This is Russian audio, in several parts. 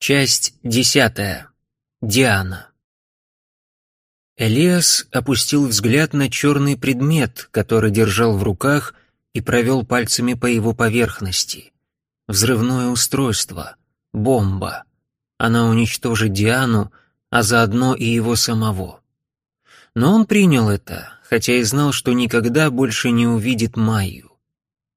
Часть десятая. Диана. Элиас опустил взгляд на черный предмет, который держал в руках, и провел пальцами по его поверхности. Взрывное устройство. Бомба. Она уничтожит Диану, а заодно и его самого. Но он принял это, хотя и знал, что никогда больше не увидит Майю.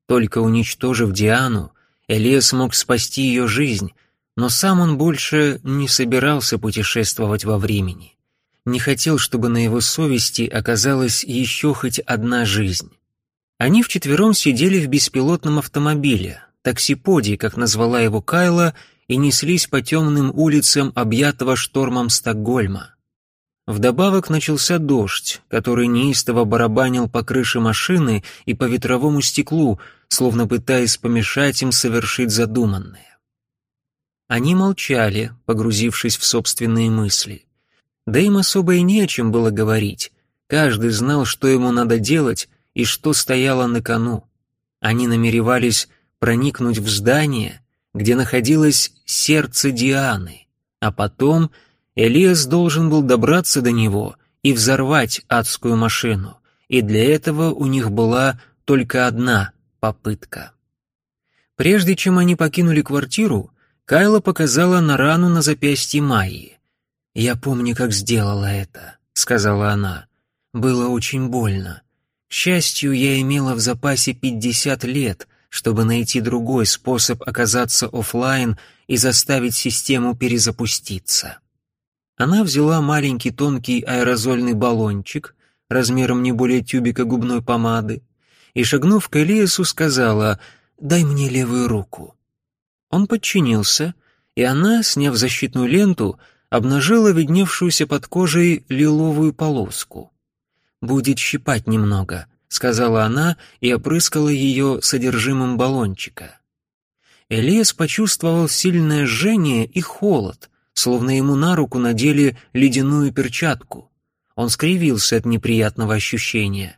Только уничтожив Диану, Элиас смог спасти ее жизнь, но сам он больше не собирался путешествовать во времени. Не хотел, чтобы на его совести оказалась еще хоть одна жизнь. Они вчетвером сидели в беспилотном автомобиле, таксиподе, как назвала его Кайла, и неслись по темным улицам объятого штормом Стокгольма. Вдобавок начался дождь, который неистово барабанил по крыше машины и по ветровому стеклу, словно пытаясь помешать им совершить задуманное. Они молчали, погрузившись в собственные мысли. Да им особо и не о чем было говорить. Каждый знал, что ему надо делать и что стояло на кону. Они намеревались проникнуть в здание, где находилось сердце Дианы, а потом Элиас должен был добраться до него и взорвать адскую машину, и для этого у них была только одна попытка. Прежде чем они покинули квартиру, Кайла показала на рану на запястье Майи. «Я помню, как сделала это», — сказала она. «Было очень больно. К счастью, я имела в запасе пятьдесят лет, чтобы найти другой способ оказаться офлайн и заставить систему перезапуститься». Она взяла маленький тонкий аэрозольный баллончик размером не более тюбика губной помады и, шагнув к Элиасу, сказала «Дай мне левую руку». Он подчинился, и она, сняв защитную ленту, обнажила видневшуюся под кожей лиловую полоску. «Будет щипать немного», — сказала она и опрыскала ее содержимым баллончика. Элиас почувствовал сильное жжение и холод, словно ему на руку надели ледяную перчатку. Он скривился от неприятного ощущения.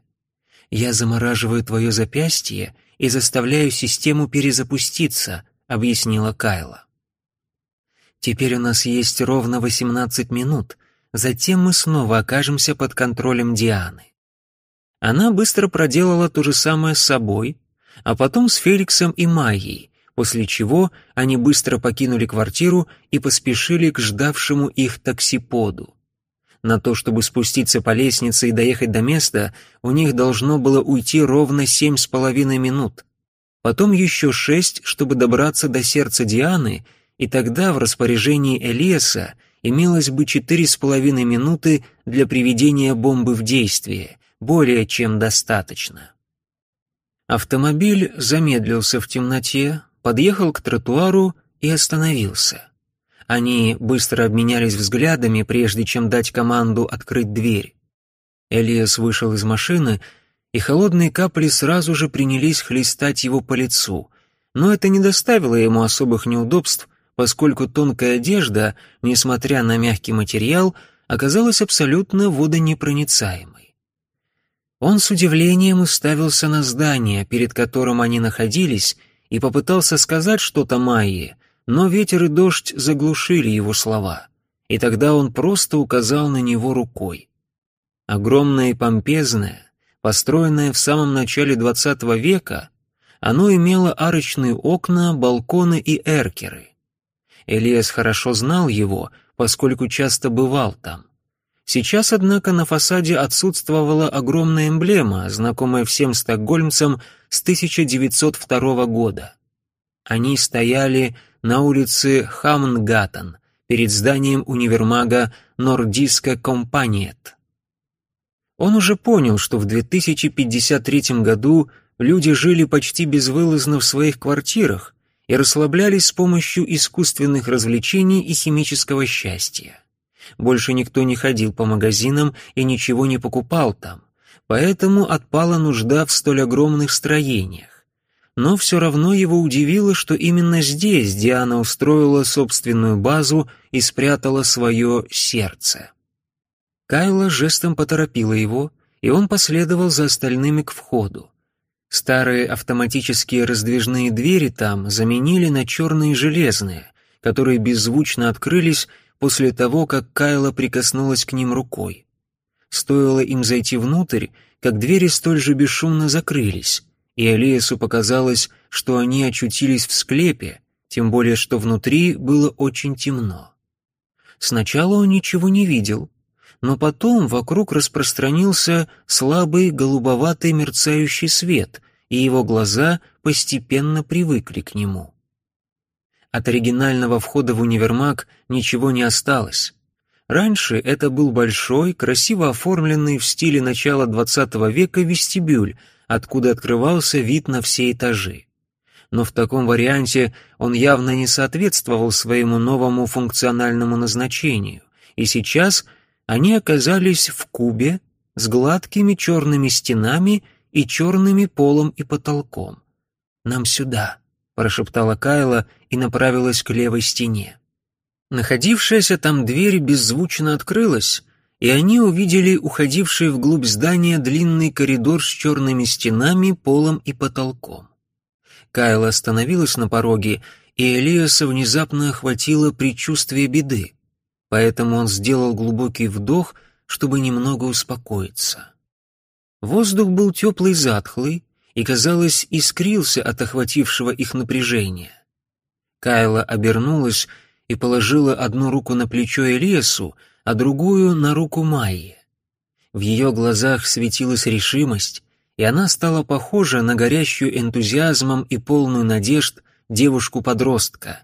«Я замораживаю твое запястье и заставляю систему перезапуститься», — объяснила Кайла. «Теперь у нас есть ровно 18 минут, затем мы снова окажемся под контролем Дианы». Она быстро проделала то же самое с собой, а потом с Феликсом и Майей, после чего они быстро покинули квартиру и поспешили к ждавшему их таксиподу. На то, чтобы спуститься по лестнице и доехать до места, у них должно было уйти ровно семь с половиной минут потом еще шесть, чтобы добраться до сердца Дианы, и тогда в распоряжении Элиаса имелось бы четыре с половиной минуты для приведения бомбы в действие, более чем достаточно. Автомобиль замедлился в темноте, подъехал к тротуару и остановился. Они быстро обменялись взглядами, прежде чем дать команду открыть дверь. Элиас вышел из машины и холодные капли сразу же принялись хлестать его по лицу. Но это не доставило ему особых неудобств, поскольку тонкая одежда, несмотря на мягкий материал, оказалась абсолютно водонепроницаемой. Он с удивлением уставился на здание, перед которым они находились, и попытался сказать что-то Майе, но ветер и дождь заглушили его слова, и тогда он просто указал на него рукой. Огромное и помпезное, Построенное в самом начале XX века, оно имело арочные окна, балконы и эркеры. Элиас хорошо знал его, поскольку часто бывал там. Сейчас, однако, на фасаде отсутствовала огромная эмблема, знакомая всем стокгольмцам с 1902 года. Они стояли на улице Хамнгаттен перед зданием универмага Нордиска Компаниет. Он уже понял, что в 2053 году люди жили почти безвылазно в своих квартирах и расслаблялись с помощью искусственных развлечений и химического счастья. Больше никто не ходил по магазинам и ничего не покупал там, поэтому отпала нужда в столь огромных строениях. Но все равно его удивило, что именно здесь Диана устроила собственную базу и спрятала свое сердце. Кайла жестом поторопила его, и он последовал за остальными к входу. Старые автоматические раздвижные двери там заменили на черные железные, которые беззвучно открылись после того, как Кайла прикоснулась к ним рукой. Стоило им зайти внутрь, как двери столь же бесшумно закрылись, и Алиесу показалось, что они очутились в склепе, тем более что внутри было очень темно. Сначала он ничего не видел, но потом вокруг распространился слабый голубоватый мерцающий свет, и его глаза постепенно привыкли к нему. От оригинального входа в универмаг ничего не осталось. Раньше это был большой, красиво оформленный в стиле начала XX века вестибюль, откуда открывался вид на все этажи. Но в таком варианте он явно не соответствовал своему новому функциональному назначению, и сейчас они оказались в кубе с гладкими черными стенами и черными полом и потолком. «Нам сюда», — прошептала Кайла и направилась к левой стене. Находившаяся там дверь беззвучно открылась, и они увидели уходивший вглубь здания длинный коридор с черными стенами, полом и потолком. Кайла остановилась на пороге, и Элиаса внезапно охватило предчувствие беды, поэтому он сделал глубокий вдох, чтобы немного успокоиться. Воздух был теплый затхлый и, казалось, искрился от охватившего их напряжения. Кайла обернулась и положила одну руку на плечо Элиасу, а другую на руку Майи. В ее глазах светилась решимость, и она стала похожа на горящую энтузиазмом и полную надежд девушку-подростка.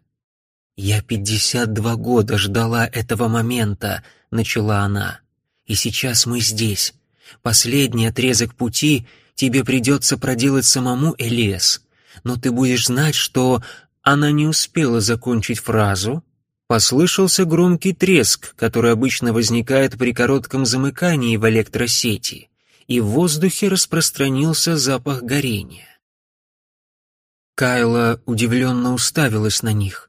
«Я пятьдесят два года ждала этого момента», — начала она. «И сейчас мы здесь. Последний отрезок пути тебе придется проделать самому, Элиас. Но ты будешь знать, что...» Она не успела закончить фразу, Послышался громкий треск, который обычно возникает при коротком замыкании в электросети, и в воздухе распространился запах горения. Кайла удивленно уставилась на них.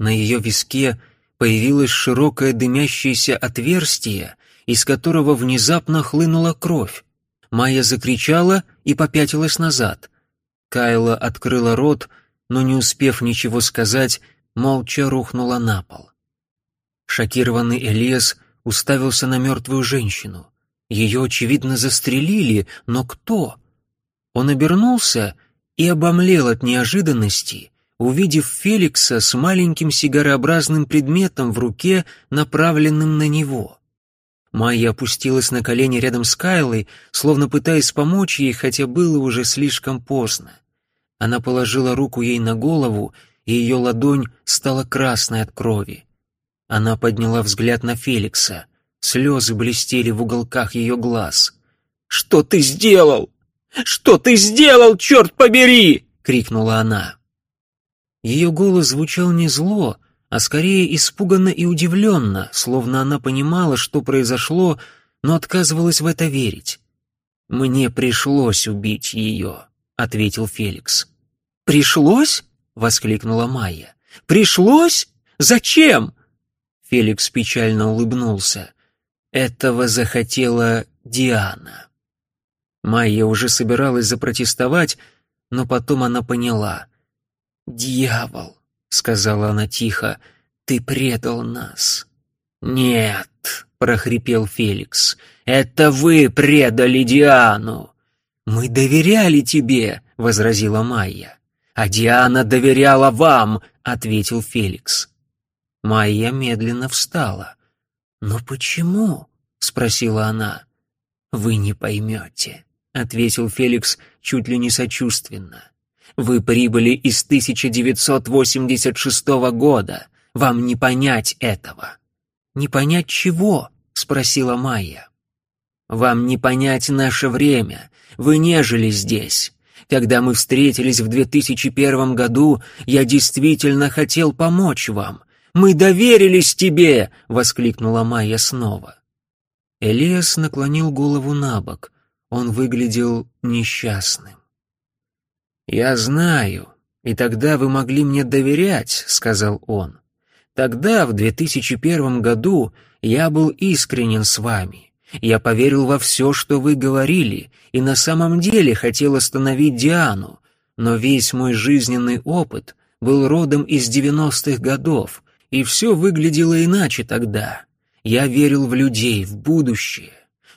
На ее виске появилось широкое дымящееся отверстие, из которого внезапно хлынула кровь. Майя закричала и попятилась назад. Кайла открыла рот, но, не успев ничего сказать, молча рухнула на пол. Шокированный Элиас уставился на мертвую женщину. Ее, очевидно, застрелили, но кто? Он обернулся и обомлел от неожиданности, увидев Феликса с маленьким сигарообразным предметом в руке, направленным на него. Майя опустилась на колени рядом с Кайлой, словно пытаясь помочь ей, хотя было уже слишком поздно. Она положила руку ей на голову и ее ладонь стала красной от крови. Она подняла взгляд на Феликса. Слезы блестели в уголках ее глаз. «Что ты сделал? Что ты сделал, черт побери!» — крикнула она. Ее голос звучал не зло, а скорее испуганно и удивленно, словно она понимала, что произошло, но отказывалась в это верить. «Мне пришлось убить ее», — ответил Феликс. «Пришлось?» — воскликнула Майя. «Пришлось? Зачем?» Феликс печально улыбнулся. «Этого захотела Диана». Майя уже собиралась запротестовать, но потом она поняла. «Дьявол», — сказала она тихо, — «ты предал нас». «Нет», — прохрипел Феликс, — «это вы предали Диану». «Мы доверяли тебе», — возразила Майя. «А Диана доверяла вам», — ответил Феликс. Майя медленно встала. «Но почему?» — спросила она. «Вы не поймете», — ответил Феликс чуть ли не сочувственно. «Вы прибыли из 1986 года. Вам не понять этого». «Не понять чего?» — спросила Майя. «Вам не понять наше время. Вы не жили здесь. Когда мы встретились в 2001 году, я действительно хотел помочь вам. Мы доверились тебе!» — воскликнула Майя снова. Элиас наклонил голову на бок. Он выглядел несчастным. «Я знаю, и тогда вы могли мне доверять», — сказал он. «Тогда, в 2001 году, я был искренен с вами. Я поверил во все, что вы говорили, и на самом деле хотел остановить Диану, но весь мой жизненный опыт был родом из девяностых годов, и все выглядело иначе тогда. Я верил в людей, в будущее.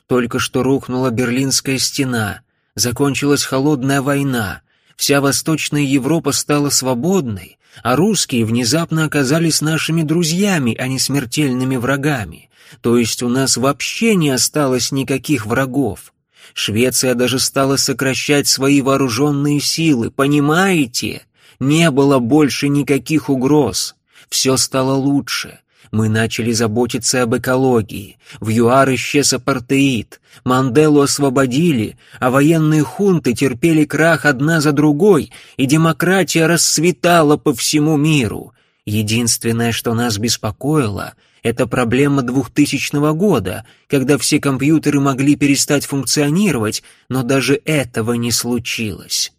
Только что рухнула Берлинская стена, закончилась холодная война, вся Восточная Европа стала свободной, а русские внезапно оказались нашими друзьями, а не смертельными врагами. То есть у нас вообще не осталось никаких врагов. Швеция даже стала сокращать свои вооруженные силы, понимаете? Не было больше никаких угроз. Все стало лучше. Мы начали заботиться об экологии. В ЮАР исчез апартеид. Манделу освободили, а военные хунты терпели крах одна за другой, и демократия расцветала по всему миру. Единственное, что нас беспокоило, это проблема двухтысячного года, когда все компьютеры могли перестать функционировать, но даже этого не случилось.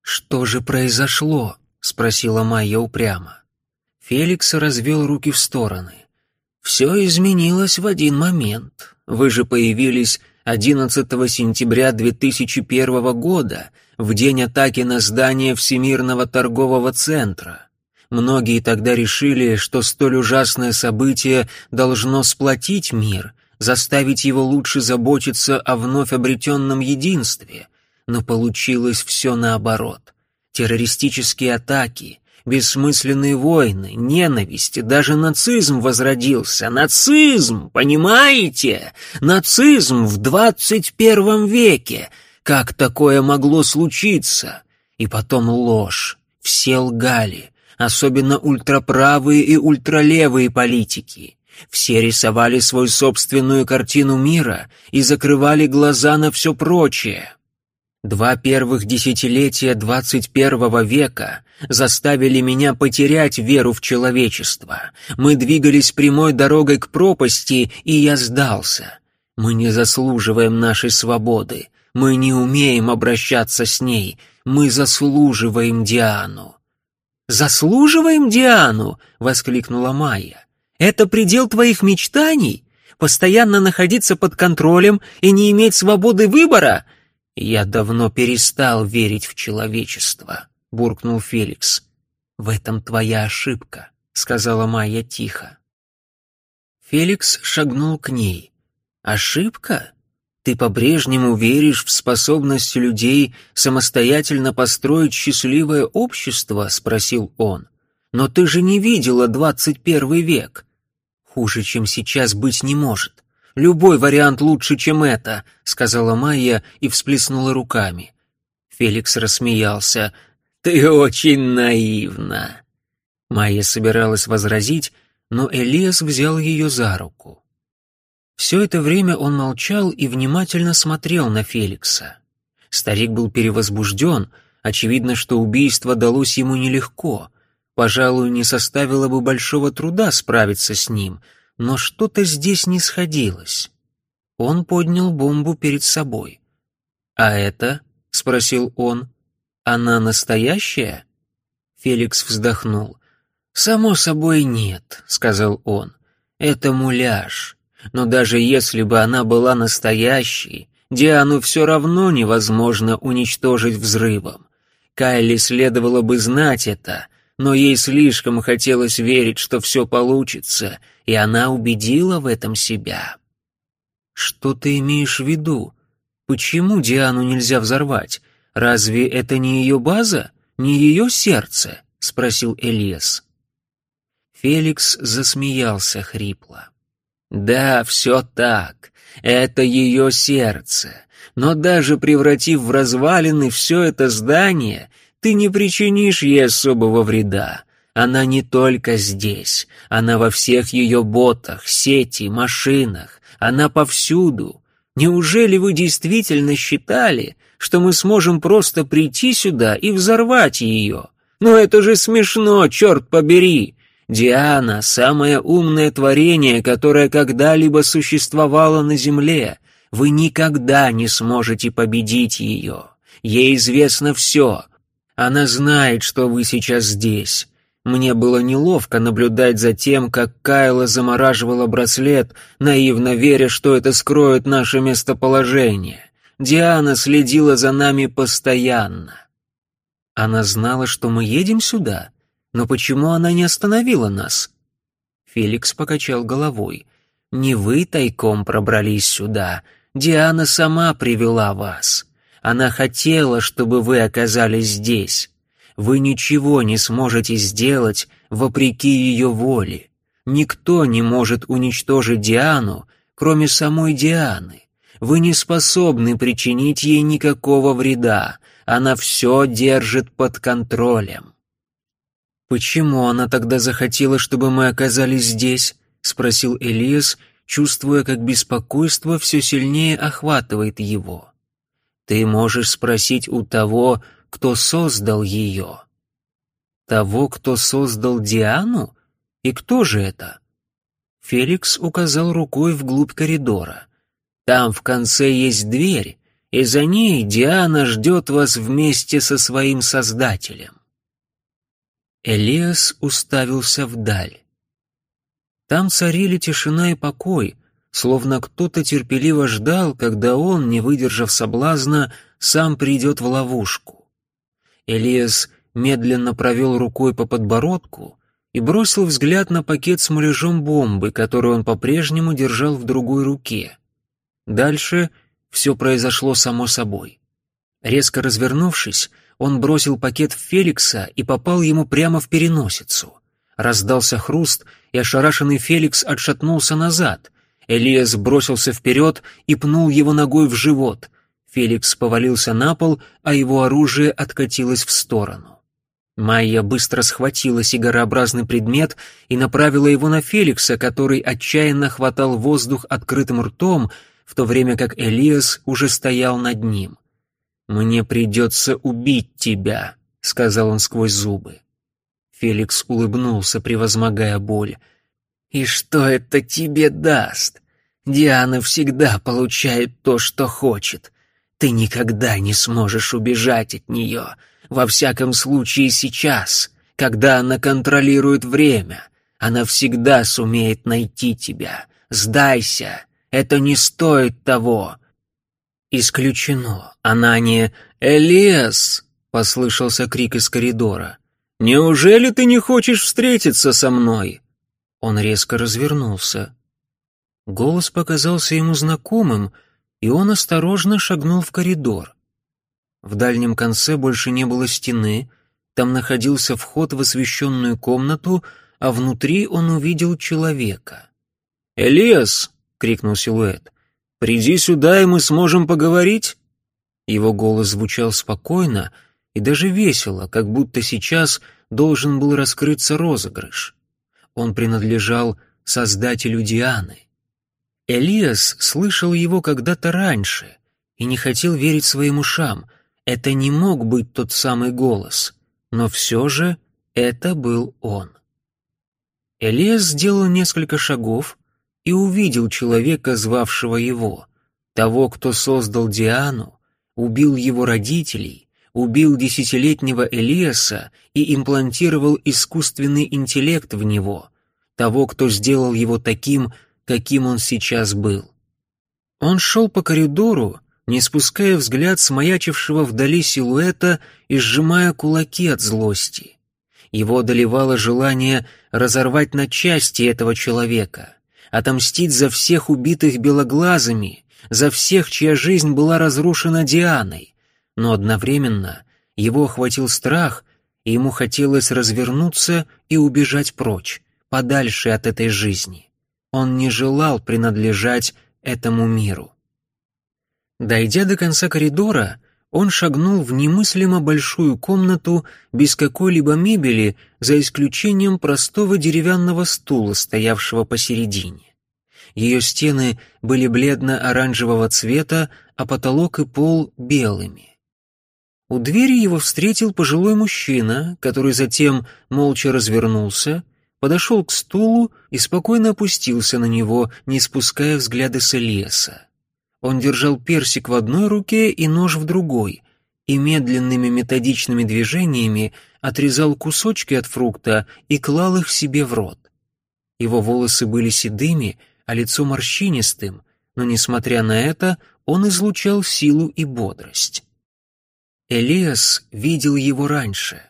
«Что же произошло?» — спросила Майя упрямо. Феликс развел руки в стороны. «Все изменилось в один момент. Вы же появились 11 сентября 2001 года, в день атаки на здание Всемирного торгового центра. Многие тогда решили, что столь ужасное событие должно сплотить мир, заставить его лучше заботиться о вновь обретенном единстве. Но получилось все наоборот. Террористические атаки, бессмысленные войны, ненависть, даже нацизм возродился. Нацизм, понимаете? Нацизм в двадцать первом веке. Как такое могло случиться? И потом ложь. Все лгали особенно ультраправые и ультралевые политики. Все рисовали свою собственную картину мира и закрывали глаза на все прочее. Два первых десятилетия 21 века заставили меня потерять веру в человечество. Мы двигались прямой дорогой к пропасти, и я сдался. Мы не заслуживаем нашей свободы. Мы не умеем обращаться с ней. Мы заслуживаем Диану. «Заслуживаем Диану!» — воскликнула Майя. «Это предел твоих мечтаний? Постоянно находиться под контролем и не иметь свободы выбора?» «Я давно перестал верить в человечество», — буркнул Феликс. «В этом твоя ошибка», — сказала Майя тихо. Феликс шагнул к ней. «Ошибка? Ты по-прежнему веришь в способность людей самостоятельно построить счастливое общество?» — спросил он. «Но ты же не видела двадцать первый век. Хуже, чем сейчас, быть не может. Любой вариант лучше, чем это», — сказала Майя и всплеснула руками. Феликс рассмеялся. «Ты очень наивна». Майя собиралась возразить, но Элиас взял ее за руку. Все это время он молчал и внимательно смотрел на Феликса. Старик был перевозбужден, очевидно, что убийство далось ему нелегко. Пожалуй, не составило бы большого труда справиться с ним, но что-то здесь не сходилось. Он поднял бомбу перед собой. «А это?» — спросил он. «Она настоящая?» Феликс вздохнул. «Само собой нет», — сказал он. «Это муляж. Но даже если бы она была настоящей, Диану все равно невозможно уничтожить взрывом. Кайли следовало бы знать это, но ей слишком хотелось верить, что все получится, и она убедила в этом себя. «Что ты имеешь в виду? Почему Диану нельзя взорвать? Разве это не ее база, не ее сердце?» — спросил Элиас. Феликс засмеялся хрипло. Да, все так. Это ее сердце. Но даже превратив в развалины все это здание, ты не причинишь ей особого вреда. Она не только здесь, она во всех ее ботах, сети, машинах, она повсюду. Неужели вы действительно считали, что мы сможем просто прийти сюда и взорвать ее? Но это же смешно, черт побери! Диана — самое умное творение, которое когда-либо существовало на Земле. Вы никогда не сможете победить ее. Ей известно все. Она знает, что вы сейчас здесь. Мне было неловко наблюдать за тем, как Кайла замораживала браслет, наивно веря, что это скроет наше местоположение. Диана следила за нами постоянно. Она знала, что мы едем сюда, но почему она не остановила нас? Феликс покачал головой. Не вы тайком пробрались сюда, Диана сама привела вас. Она хотела, чтобы вы оказались здесь. Вы ничего не сможете сделать вопреки ее воле. Никто не может уничтожить Диану, кроме самой Дианы. Вы не способны причинить ей никакого вреда. Она все держит под контролем. «Почему она тогда захотела, чтобы мы оказались здесь?» — спросил Элиас, чувствуя, как беспокойство все сильнее охватывает его. «Ты можешь спросить у того, кто создал ее». «Того, кто создал Диану? И кто же это?» Феликс указал рукой вглубь коридора. «Там в конце есть дверь, и за ней Диана ждет вас вместе со своим Создателем». Элиас уставился вдаль. Там царили тишина и покой, словно кто-то терпеливо ждал, когда он, не выдержав соблазна, сам придет в ловушку. Элиас медленно провел рукой по подбородку и бросил взгляд на пакет с муляжом бомбы, который он по-прежнему держал в другой руке. Дальше все произошло само собой. Резко развернувшись, он бросил пакет в Феликса и попал ему прямо в переносицу. Раздался хруст, и ошарашенный Феликс отшатнулся назад. Элиас бросился вперед и пнул его ногой в живот. Феликс повалился на пол, а его оружие откатилось в сторону. Майя быстро схватила сигарообразный предмет и направила его на Феликса, который отчаянно хватал воздух открытым ртом, в то время как Элиас уже стоял над ним. «Мне придется убить тебя», — сказал он сквозь зубы. Феликс улыбнулся, превозмогая боль. «И что это тебе даст? Диана всегда получает то, что хочет. Ты никогда не сможешь убежать от нее, во всяком случае сейчас, когда она контролирует время. Она всегда сумеет найти тебя. Сдайся, это не стоит того. Исключено. Она не «Элиас!» — послышался крик из коридора. «Неужели ты не хочешь встретиться со мной?» Он резко развернулся. Голос показался ему знакомым, и он осторожно шагнул в коридор. В дальнем конце больше не было стены, там находился вход в освещенную комнату, а внутри он увидел человека. «Элиас!» — крикнул силуэт. «Приди сюда, и мы сможем поговорить». Его голос звучал спокойно и даже весело, как будто сейчас должен был раскрыться розыгрыш. Он принадлежал создателю Дианы. Элиас слышал его когда-то раньше и не хотел верить своим ушам. Это не мог быть тот самый голос, но все же это был он. Элиас сделал несколько шагов, и увидел человека, звавшего его, того, кто создал Диану, убил его родителей, убил десятилетнего Элиаса и имплантировал искусственный интеллект в него, того, кто сделал его таким, каким он сейчас был. Он шел по коридору, не спуская взгляд с маячившего вдали силуэта и сжимая кулаки от злости. Его одолевало желание разорвать на части этого человека — отомстить за всех убитых белоглазыми, за всех, чья жизнь была разрушена Дианой. Но одновременно его охватил страх, и ему хотелось развернуться и убежать прочь, подальше от этой жизни. Он не желал принадлежать этому миру. Дойдя до конца коридора, он шагнул в немыслимо большую комнату без какой-либо мебели, за исключением простого деревянного стула, стоявшего посередине. Ее стены были бледно-оранжевого цвета, а потолок и пол — белыми. У двери его встретил пожилой мужчина, который затем молча развернулся, подошел к стулу и спокойно опустился на него, не спуская взгляда с Элиаса. Он держал персик в одной руке и нож в другой, и медленными методичными движениями отрезал кусочки от фрукта и клал их себе в рот. Его волосы были седыми, а лицо морщинистым, но, несмотря на это, он излучал силу и бодрость. Элиас видел его раньше.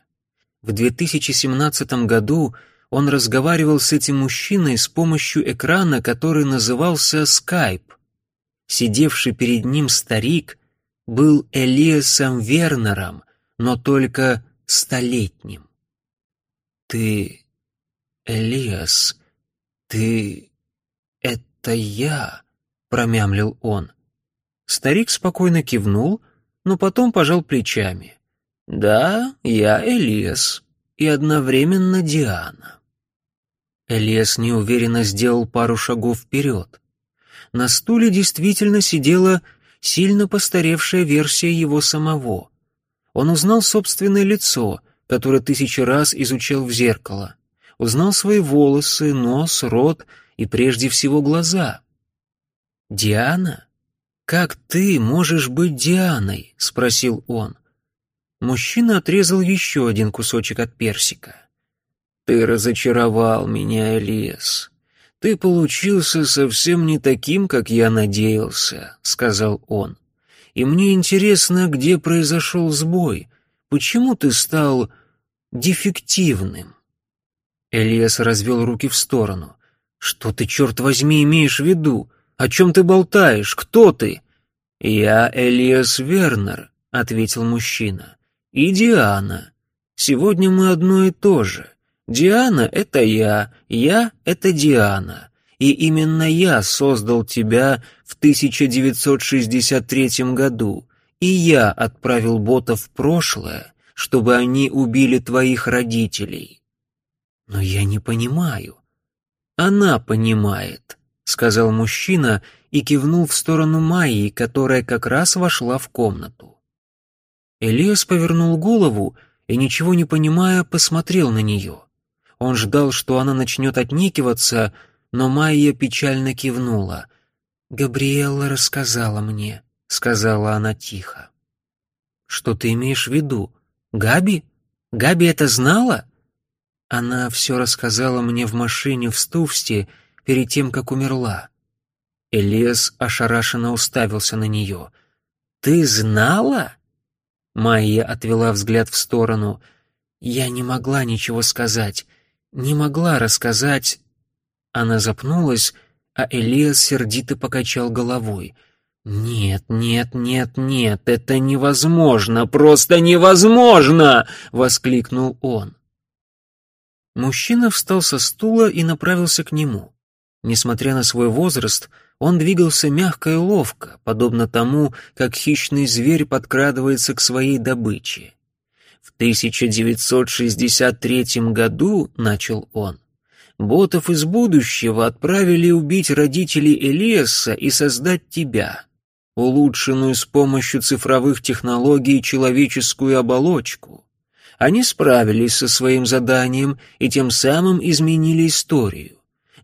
В 2017 году он разговаривал с этим мужчиной с помощью экрана, который назывался Skype. Сидевший перед ним старик был Элиасом Вернером, но только столетним. «Ты, Элиас, ты... это я», — промямлил он. Старик спокойно кивнул, но потом пожал плечами. «Да, я Элиас, и одновременно Диана». Элиас неуверенно сделал пару шагов вперед. На стуле действительно сидела сильно постаревшая версия его самого. Он узнал собственное лицо, которое тысячи раз изучал в зеркало. Узнал свои волосы, нос, рот и прежде всего глаза. «Диана? Как ты можешь быть Дианой?» — спросил он. Мужчина отрезал еще один кусочек от персика. «Ты разочаровал меня, Элиас. «Ты получился совсем не таким, как я надеялся», — сказал он. «И мне интересно, где произошел сбой. Почему ты стал дефективным?» Элиас развел руки в сторону. «Что ты, черт возьми, имеешь в виду? О чем ты болтаешь? Кто ты?» «Я Элиас Вернер», — ответил мужчина. «И Диана. Сегодня мы одно и то же. Диана — это я, я — это Диана. И именно я создал тебя в 1963 году, и я отправил ботов в прошлое, чтобы они убили твоих родителей. Но я не понимаю. Она понимает, сказал мужчина и кивнул в сторону Майи, которая как раз вошла в комнату. Элиас повернул голову и, ничего не понимая, посмотрел на нее. Он ждал, что она начнет отнекиваться, но Майя печально кивнула. «Габриэлла рассказала мне», — сказала она тихо. «Что ты имеешь в виду? Габи? Габи это знала?» Она все рассказала мне в машине в Стувсте перед тем, как умерла. Элиас ошарашенно уставился на нее. «Ты знала?» Майя отвела взгляд в сторону. «Я не могла ничего сказать не могла рассказать. Она запнулась, а Элиас сердито покачал головой. «Нет, нет, нет, нет, это невозможно, просто невозможно!» — воскликнул он. Мужчина встал со стула и направился к нему. Несмотря на свой возраст, он двигался мягко и ловко, подобно тому, как хищный зверь подкрадывается к своей добыче. В 1963 году, начал он, ботов из будущего отправили убить родителей Элиаса и создать тебя, улучшенную с помощью цифровых технологий человеческую оболочку. Они справились со своим заданием и тем самым изменили историю.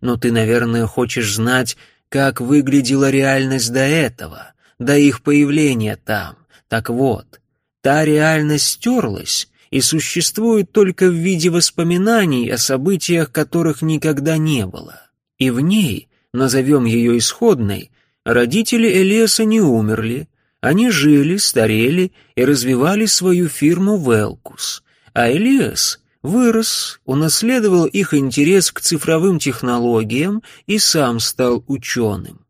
Но ты, наверное, хочешь знать, как выглядела реальность до этого, до их появления там. Так вот, Та реальность стерлась и существует только в виде воспоминаний о событиях, которых никогда не было. И в ней, назовем ее исходной, родители Элиаса не умерли, они жили, старели и развивали свою фирму Велкус, а Элиас вырос, унаследовал их интерес к цифровым технологиям и сам стал ученым.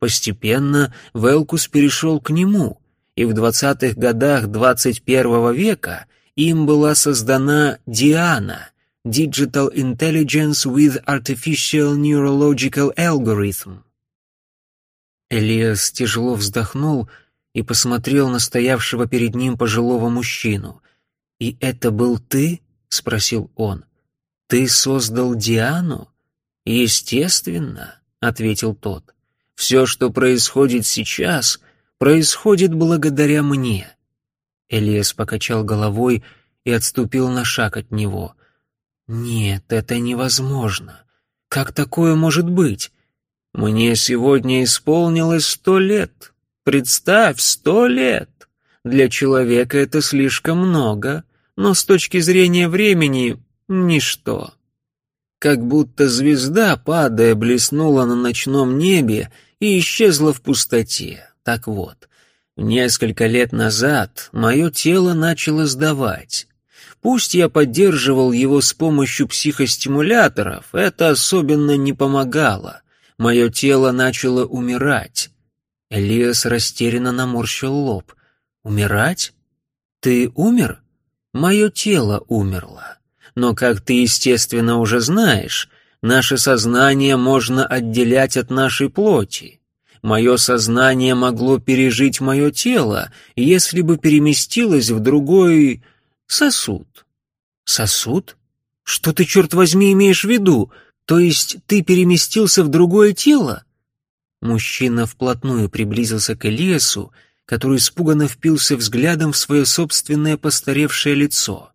Постепенно Велкус перешел к нему, и в 20-х годах 21 века им была создана Диана – Digital Intelligence with Artificial Neurological Algorithm. Элиас тяжело вздохнул и посмотрел на стоявшего перед ним пожилого мужчину. «И это был ты?» — спросил он. «Ты создал Диану?» «Естественно», — ответил тот. «Все, что происходит сейчас, происходит благодаря мне». Элиас покачал головой и отступил на шаг от него. «Нет, это невозможно. Как такое может быть? Мне сегодня исполнилось сто лет. Представь, сто лет. Для человека это слишком много, но с точки зрения времени — ничто. Как будто звезда, падая, блеснула на ночном небе и исчезла в пустоте. Так вот, Несколько лет назад мое тело начало сдавать. Пусть я поддерживал его с помощью психостимуляторов, это особенно не помогало. Мое тело начало умирать. Элиас растерянно наморщил лоб. «Умирать? Ты умер?» «Мое тело умерло. Но, как ты, естественно, уже знаешь, наше сознание можно отделять от нашей плоти. Мое сознание могло пережить мое тело, если бы переместилось в другой сосуд. Сосуд? Что ты, черт возьми, имеешь в виду? То есть ты переместился в другое тело? Мужчина вплотную приблизился к Элиасу, который испуганно впился взглядом в свое собственное постаревшее лицо.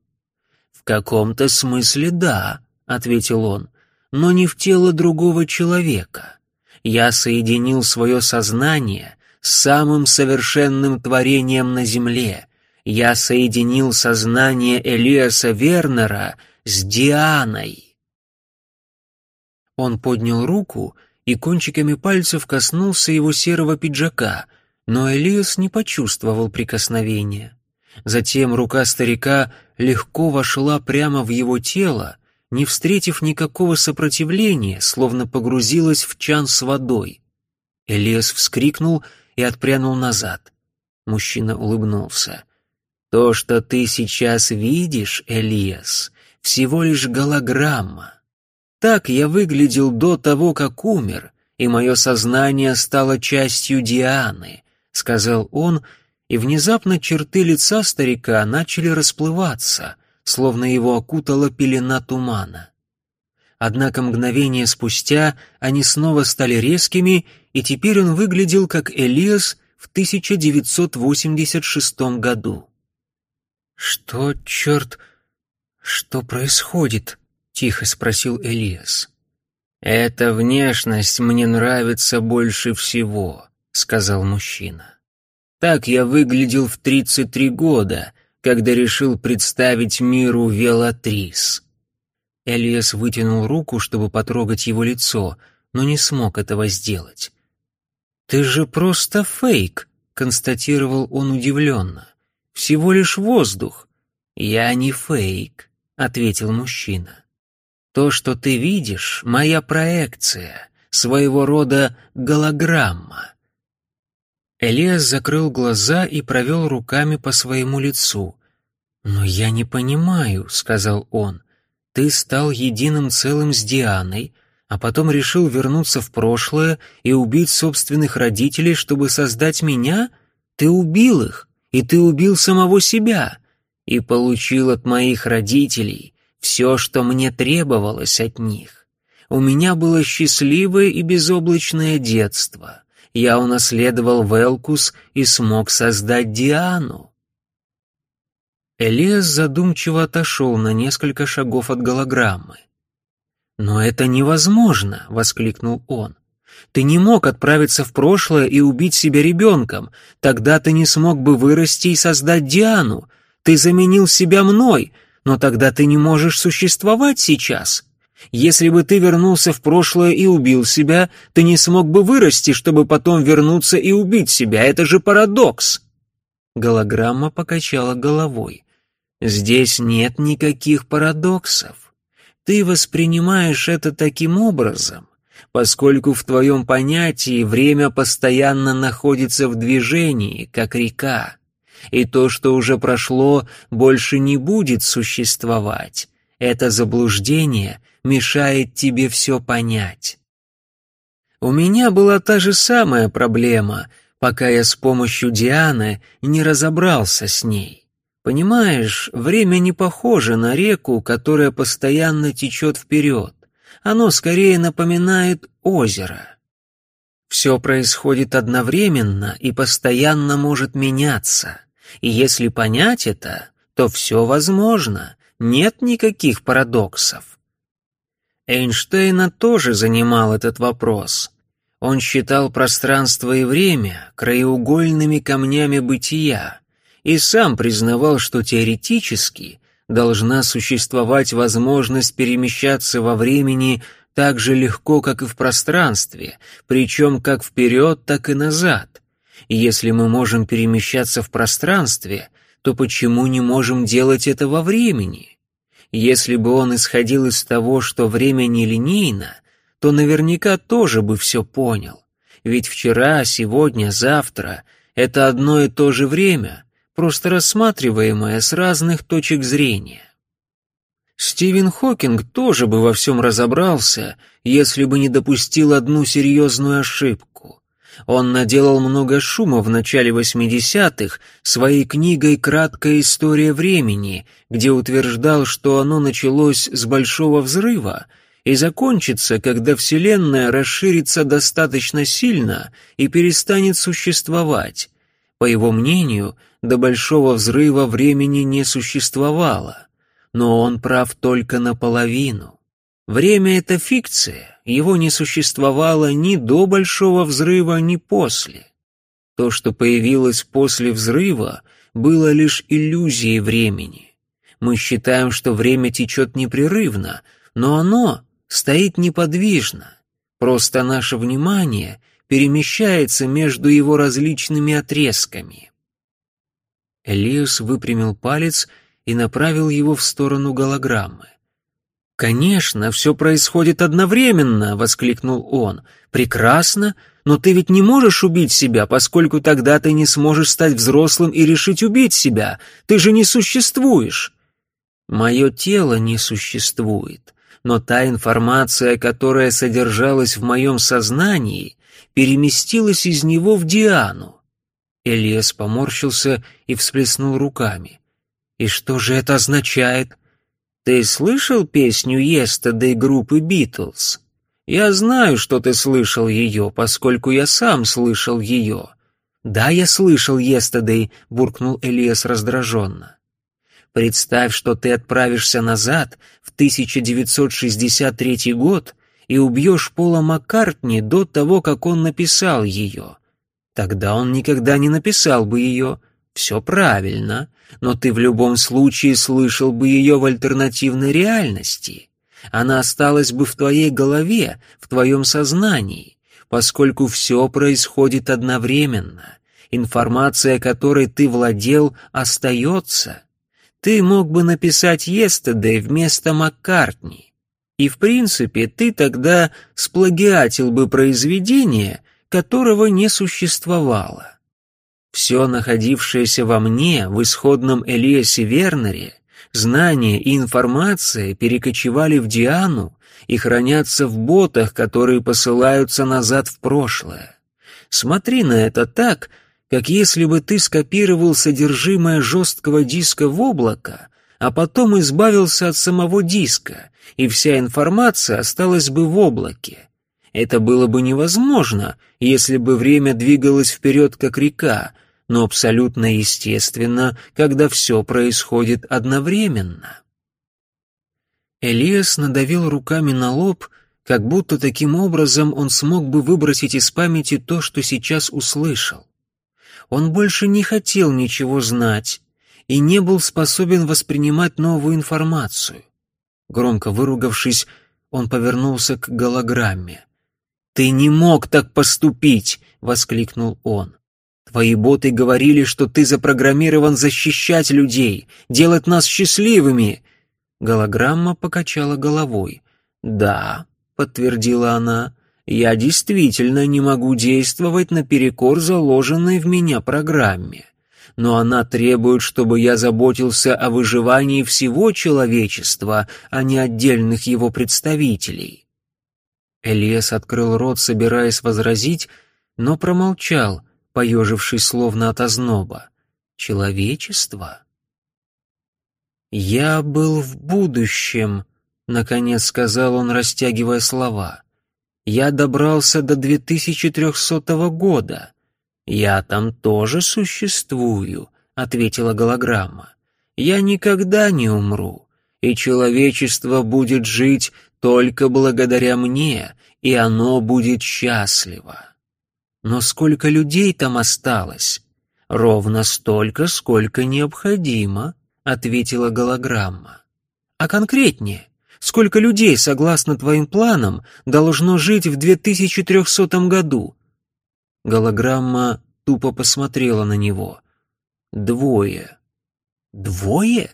«В каком-то смысле да», — ответил он, — «но не в тело другого человека я соединил свое сознание с самым совершенным творением на земле. Я соединил сознание Элиаса Вернера с Дианой. Он поднял руку и кончиками пальцев коснулся его серого пиджака, но Элиас не почувствовал прикосновения. Затем рука старика легко вошла прямо в его тело, не встретив никакого сопротивления, словно погрузилась в чан с водой. Элиас вскрикнул и отпрянул назад. Мужчина улыбнулся. «То, что ты сейчас видишь, Элиас, всего лишь голограмма. Так я выглядел до того, как умер, и мое сознание стало частью Дианы», — сказал он, и внезапно черты лица старика начали расплываться — словно его окутала пелена тумана. Однако мгновение спустя они снова стали резкими, и теперь он выглядел как Элиас в 1986 году. «Что, черт, что происходит?» — тихо спросил Элиас. «Эта внешность мне нравится больше всего», — сказал мужчина. «Так я выглядел в 33 года, когда решил представить миру Велатрис. Элиас вытянул руку, чтобы потрогать его лицо, но не смог этого сделать. «Ты же просто фейк», — констатировал он удивленно. «Всего лишь воздух». «Я не фейк», — ответил мужчина. «То, что ты видишь, моя проекция, своего рода голограмма. Элиас закрыл глаза и провел руками по своему лицу. «Но я не понимаю», — сказал он. «Ты стал единым целым с Дианой, а потом решил вернуться в прошлое и убить собственных родителей, чтобы создать меня? Ты убил их, и ты убил самого себя, и получил от моих родителей все, что мне требовалось от них. У меня было счастливое и безоблачное детство» я унаследовал Велкус и смог создать Диану. Элиас задумчиво отошел на несколько шагов от голограммы. «Но это невозможно!» — воскликнул он. «Ты не мог отправиться в прошлое и убить себя ребенком. Тогда ты не смог бы вырасти и создать Диану. Ты заменил себя мной, но тогда ты не можешь существовать сейчас. Если бы ты вернулся в прошлое и убил себя, ты не смог бы вырасти, чтобы потом вернуться и убить себя. Это же парадокс!» Голограмма покачала головой. «Здесь нет никаких парадоксов. Ты воспринимаешь это таким образом, поскольку в твоем понятии время постоянно находится в движении, как река, и то, что уже прошло, больше не будет существовать. Это заблуждение мешает тебе все понять. У меня была та же самая проблема, пока я с помощью Дианы не разобрался с ней. Понимаешь, время не похоже на реку, которая постоянно течет вперед. Оно скорее напоминает озеро. Все происходит одновременно и постоянно может меняться. И если понять это, то все возможно, нет никаких парадоксов. Эйнштейна тоже занимал этот вопрос. Он считал пространство и время краеугольными камнями бытия и сам признавал, что теоретически должна существовать возможность перемещаться во времени так же легко, как и в пространстве, причем как вперед, так и назад. Если мы можем перемещаться в пространстве, то почему не можем делать это во времени? Если бы он исходил из того, что время нелинейно, то наверняка тоже бы все понял. Ведь вчера, сегодня, завтра — это одно и то же время, просто рассматриваемое с разных точек зрения. Стивен Хокинг тоже бы во всем разобрался, если бы не допустил одну серьезную ошибку. Он наделал много шума в начале 80-х своей книгой «Краткая история времени», где утверждал, что оно началось с Большого взрыва и закончится, когда Вселенная расширится достаточно сильно и перестанет существовать. По его мнению, до Большого взрыва времени не существовало. Но он прав только наполовину. Время — это фикция, его не существовало ни до Большого взрыва, ни после. То, что появилось после взрыва, было лишь иллюзией времени. Мы считаем, что время течет непрерывно, но оно стоит неподвижно. Просто наше внимание перемещается между его различными отрезками. Элиас выпрямил палец и направил его в сторону голограммы. «Конечно, все происходит одновременно!» — воскликнул он. «Прекрасно, но ты ведь не можешь убить себя, поскольку тогда ты не сможешь стать взрослым и решить убить себя. Ты же не существуешь!» «Мое тело не существует, но та информация, которая содержалась в моем сознании, переместилась из него в Диану». Элиас поморщился и всплеснул руками. «И что же это означает?» «Ты слышал песню «Yesterday» группы «Битлз»?» «Я знаю, что ты слышал ее, поскольку я сам слышал ее». «Да, я слышал «Yesterday», — буркнул Элиас раздраженно. «Представь, что ты отправишься назад, в 1963 год, и убьешь Пола Маккартни до того, как он написал ее. Тогда он никогда не написал бы ее. Все правильно но ты в любом случае слышал бы ее в альтернативной реальности. Она осталась бы в твоей голове, в твоем сознании, поскольку все происходит одновременно. Информация, которой ты владел, остается. Ты мог бы написать «Yesterday» вместо Маккартни. И, в принципе, ты тогда сплагиатил бы произведение, которого не существовало. Все находившееся во мне, в исходном Элиасе Вернере, знания и информация перекочевали в Диану и хранятся в ботах, которые посылаются назад в прошлое. Смотри на это так, как если бы ты скопировал содержимое жесткого диска в облако, а потом избавился от самого диска, и вся информация осталась бы в облаке. Это было бы невозможно, если бы время двигалось вперед, как река, но абсолютно естественно, когда все происходит одновременно. Элиас надавил руками на лоб, как будто таким образом он смог бы выбросить из памяти то, что сейчас услышал. Он больше не хотел ничего знать и не был способен воспринимать новую информацию. Громко выругавшись, он повернулся к голограмме. «Ты не мог так поступить!» — воскликнул он. Твои боты говорили, что ты запрограммирован защищать людей, делать нас счастливыми. Голограмма покачала головой. Да, подтвердила она. Я действительно не могу действовать наперекор заложенной в меня программе. Но она требует, чтобы я заботился о выживании всего человечества, а не отдельных его представителей. Элиас открыл рот, собираясь возразить, но промолчал — поежившись словно от озноба. Человечество? «Я был в будущем», — наконец сказал он, растягивая слова. «Я добрался до 2300 года. Я там тоже существую», — ответила голограмма. «Я никогда не умру, и человечество будет жить только благодаря мне, и оно будет счастливо». Но сколько людей там осталось? Ровно столько, сколько необходимо, ответила голограмма. А конкретнее, сколько людей, согласно твоим планам, должно жить в 2300 году? Голограмма тупо посмотрела на него. «Двое». «Двое?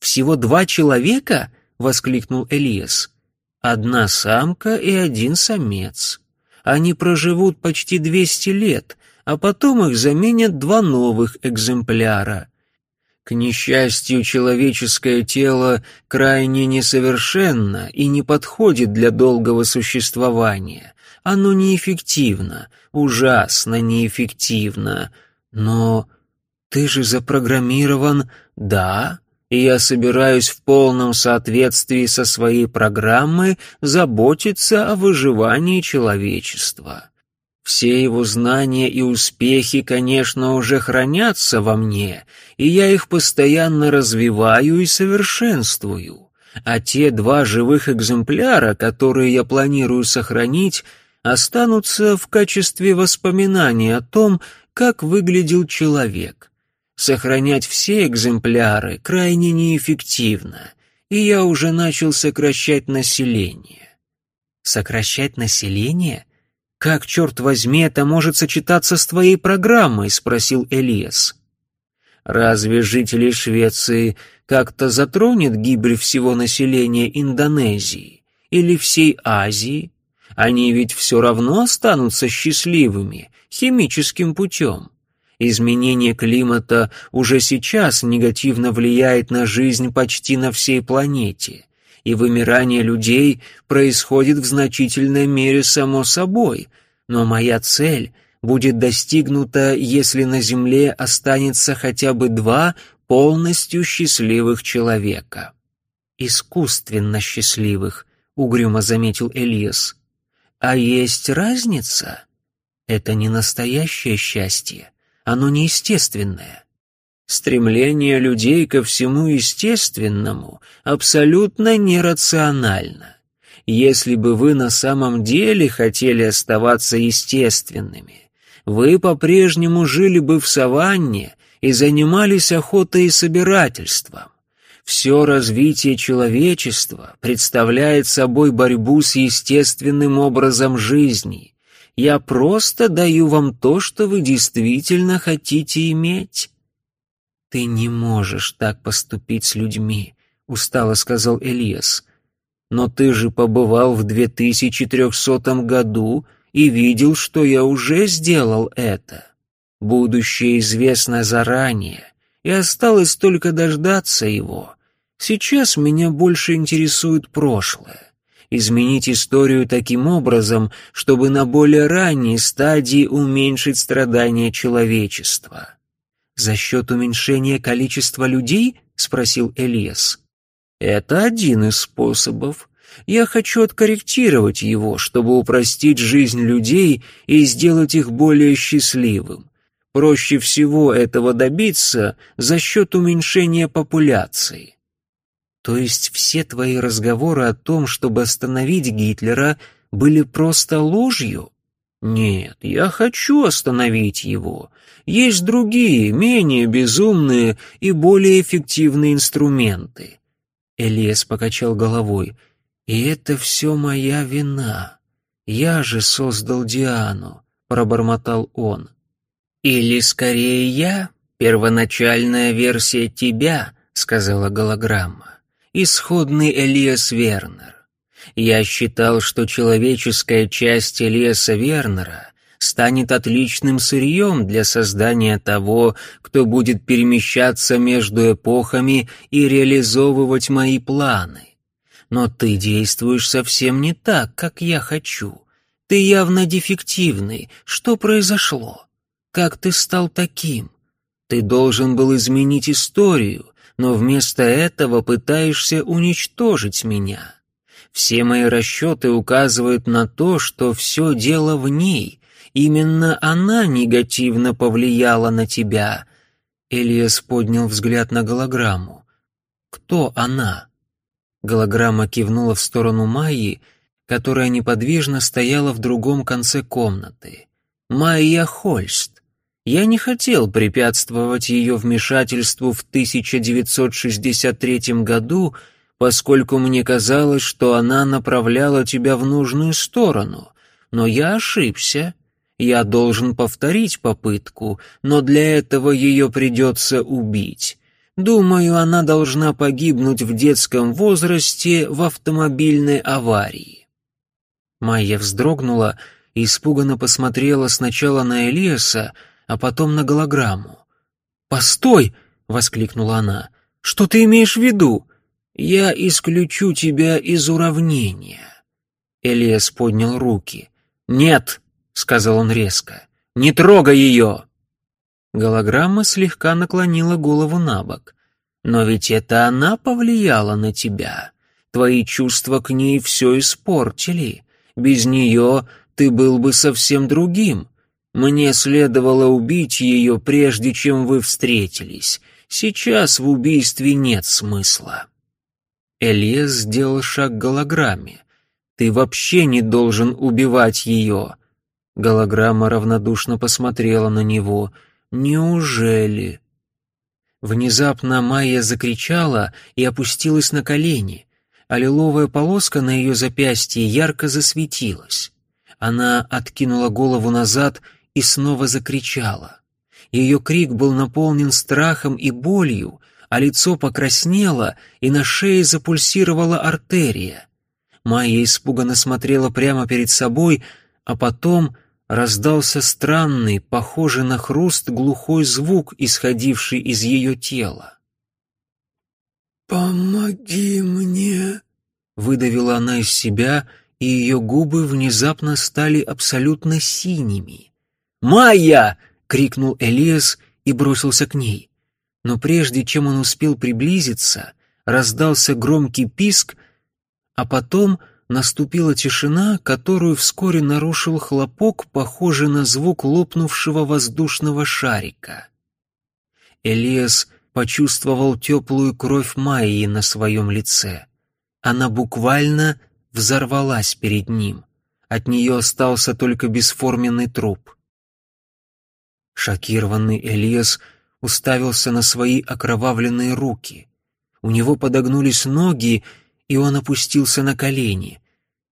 Всего два человека?» — воскликнул Элиас. «Одна самка и один самец. Они проживут почти двести лет, а потом их заменят два новых экземпляра. К несчастью, человеческое тело крайне несовершенно и не подходит для долгого существования. Оно неэффективно, ужасно неэффективно. Но ты же запрограммирован «да», и я собираюсь в полном соответствии со своей программой заботиться о выживании человечества. Все его знания и успехи, конечно, уже хранятся во мне, и я их постоянно развиваю и совершенствую. А те два живых экземпляра, которые я планирую сохранить, останутся в качестве воспоминания о том, как выглядел человек. Сохранять все экземпляры крайне неэффективно, и я уже начал сокращать население. Сокращать население — «Как, черт возьми, это может сочетаться с твоей программой?» — спросил Элиас. «Разве жители Швеции как-то затронет гибель всего населения Индонезии или всей Азии? Они ведь все равно останутся счастливыми химическим путем. Изменение климата уже сейчас негативно влияет на жизнь почти на всей планете и вымирание людей происходит в значительной мере само собой, но моя цель будет достигнута, если на Земле останется хотя бы два полностью счастливых человека. «Искусственно счастливых», — угрюмо заметил Элиас. «А есть разница? Это не настоящее счастье, оно неестественное. Стремление людей ко всему естественному абсолютно нерационально. Если бы вы на самом деле хотели оставаться естественными, вы по-прежнему жили бы в саванне и занимались охотой и собирательством. Все развитие человечества представляет собой борьбу с естественным образом жизни. Я просто даю вам то, что вы действительно хотите иметь. «Ты не можешь так поступить с людьми», — устало сказал Элиас. «Но ты же побывал в 2300 году и видел, что я уже сделал это. Будущее известно заранее, и осталось только дождаться его. Сейчас меня больше интересует прошлое. Изменить историю таким образом, чтобы на более ранней стадии уменьшить страдания человечества». «За счет уменьшения количества людей?» — спросил Элиас. «Это один из способов. Я хочу откорректировать его, чтобы упростить жизнь людей и сделать их более счастливым. Проще всего этого добиться за счет уменьшения популяции». «То есть все твои разговоры о том, чтобы остановить Гитлера, были просто ложью?» «Нет, я хочу остановить его. Есть другие, менее безумные и более эффективные инструменты». Элиас покачал головой. «И это все моя вина. Я же создал Диану», — пробормотал он. «Или скорее я, первоначальная версия тебя», — сказала голограмма. «Исходный Элиас Вернер. Я считал, что человеческая часть Элиаса Вернера станет отличным сырьем для создания того, кто будет перемещаться между эпохами и реализовывать мои планы. Но ты действуешь совсем не так, как я хочу. Ты явно дефективный. Что произошло? Как ты стал таким? Ты должен был изменить историю, но вместо этого пытаешься уничтожить меня. Все мои расчеты указывают на то, что все дело в ней. Именно она негативно повлияла на тебя. Элиас поднял взгляд на голограмму. Кто она? Голограмма кивнула в сторону Майи, которая неподвижно стояла в другом конце комнаты. Майя Хольст. Я не хотел препятствовать ее вмешательству в 1963 году, поскольку мне казалось, что она направляла тебя в нужную сторону. Но я ошибся. Я должен повторить попытку, но для этого ее придется убить. Думаю, она должна погибнуть в детском возрасте в автомобильной аварии». Майя вздрогнула и испуганно посмотрела сначала на Элиаса, а потом на голограмму. «Постой!» — воскликнула она. «Что ты имеешь в виду? Я исключу тебя из уравнения». Элиас поднял руки. «Нет!» — сказал он резко. «Не трогай ее!» Голограмма слегка наклонила голову на бок. «Но ведь это она повлияла на тебя. Твои чувства к ней все испортили. Без нее ты был бы совсем другим. Мне следовало убить ее, прежде чем вы встретились. Сейчас в убийстве нет смысла». Элиас сделал шаг к голограмме. «Ты вообще не должен убивать ее». Голограмма равнодушно посмотрела на него. «Неужели?» Внезапно Майя закричала и опустилась на колени, а лиловая полоска на ее запястье ярко засветилась. Она откинула голову назад и снова закричала. Ее крик был наполнен страхом и болью, а лицо покраснело, и на шее запульсировала артерия. Майя испуганно смотрела прямо перед собой, а потом раздался странный, похожий на хруст, глухой звук, исходивший из ее тела. «Помоги мне!» — выдавила она из себя, и ее губы внезапно стали абсолютно синими. «Майя!» — крикнул Элиас и бросился к ней. Но прежде чем он успел приблизиться, раздался громкий писк, а потом наступила тишина, которую вскоре нарушил хлопок, похожий на звук лопнувшего воздушного шарика. Элиас почувствовал теплую кровь Майи на своем лице. Она буквально взорвалась перед ним. От нее остался только бесформенный труп. Шокированный Элиас уставился на свои окровавленные руки. У него подогнулись ноги, и он опустился на колени.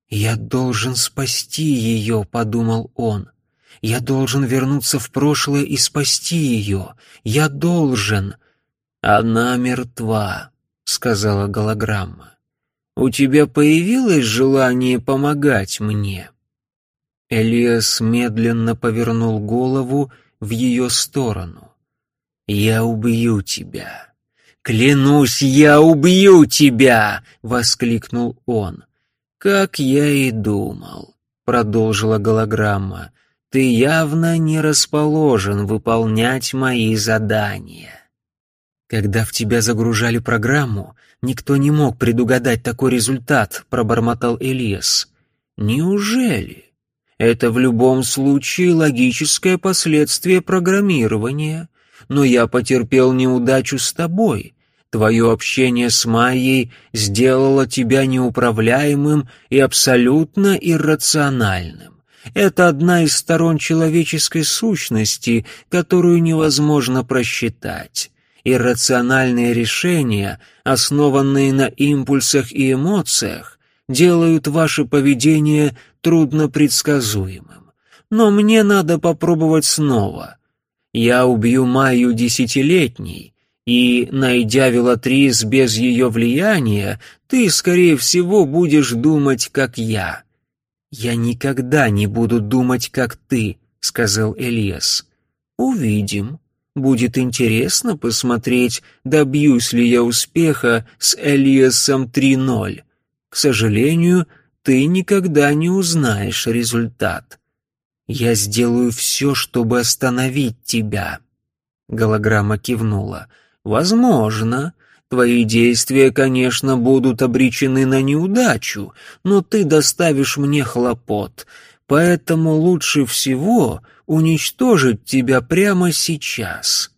«Я должен спасти ее», — подумал он. «Я должен вернуться в прошлое и спасти ее. Я должен». «Она мертва», — сказала голограмма. «У тебя появилось желание помогать мне?» Элиас медленно повернул голову в ее сторону. «Я убью тебя! Клянусь, я убью тебя!» — воскликнул он. «Как я и думал», — продолжила голограмма, — «ты явно не расположен выполнять мои задания». «Когда в тебя загружали программу, никто не мог предугадать такой результат», — пробормотал Элиас. «Неужели?» Это в любом случае логическое последствие программирования. Но я потерпел неудачу с тобой. Твое общение с Майей сделало тебя неуправляемым и абсолютно иррациональным. Это одна из сторон человеческой сущности, которую невозможно просчитать. Иррациональные решения, основанные на импульсах и эмоциях, делают ваше поведение трудно предсказуемым. Но мне надо попробовать снова. Я убью Майю десятилетней, и, найдя Велатрис без ее влияния, ты, скорее всего, будешь думать, как я». «Я никогда не буду думать, как ты», — сказал Элиас. «Увидим. Будет интересно посмотреть, добьюсь ли я успеха с Элиасом 3.0. К сожалению, ты никогда не узнаешь результат. Я сделаю все, чтобы остановить тебя». Голограмма кивнула. «Возможно. Твои действия, конечно, будут обречены на неудачу, но ты доставишь мне хлопот, поэтому лучше всего уничтожить тебя прямо сейчас».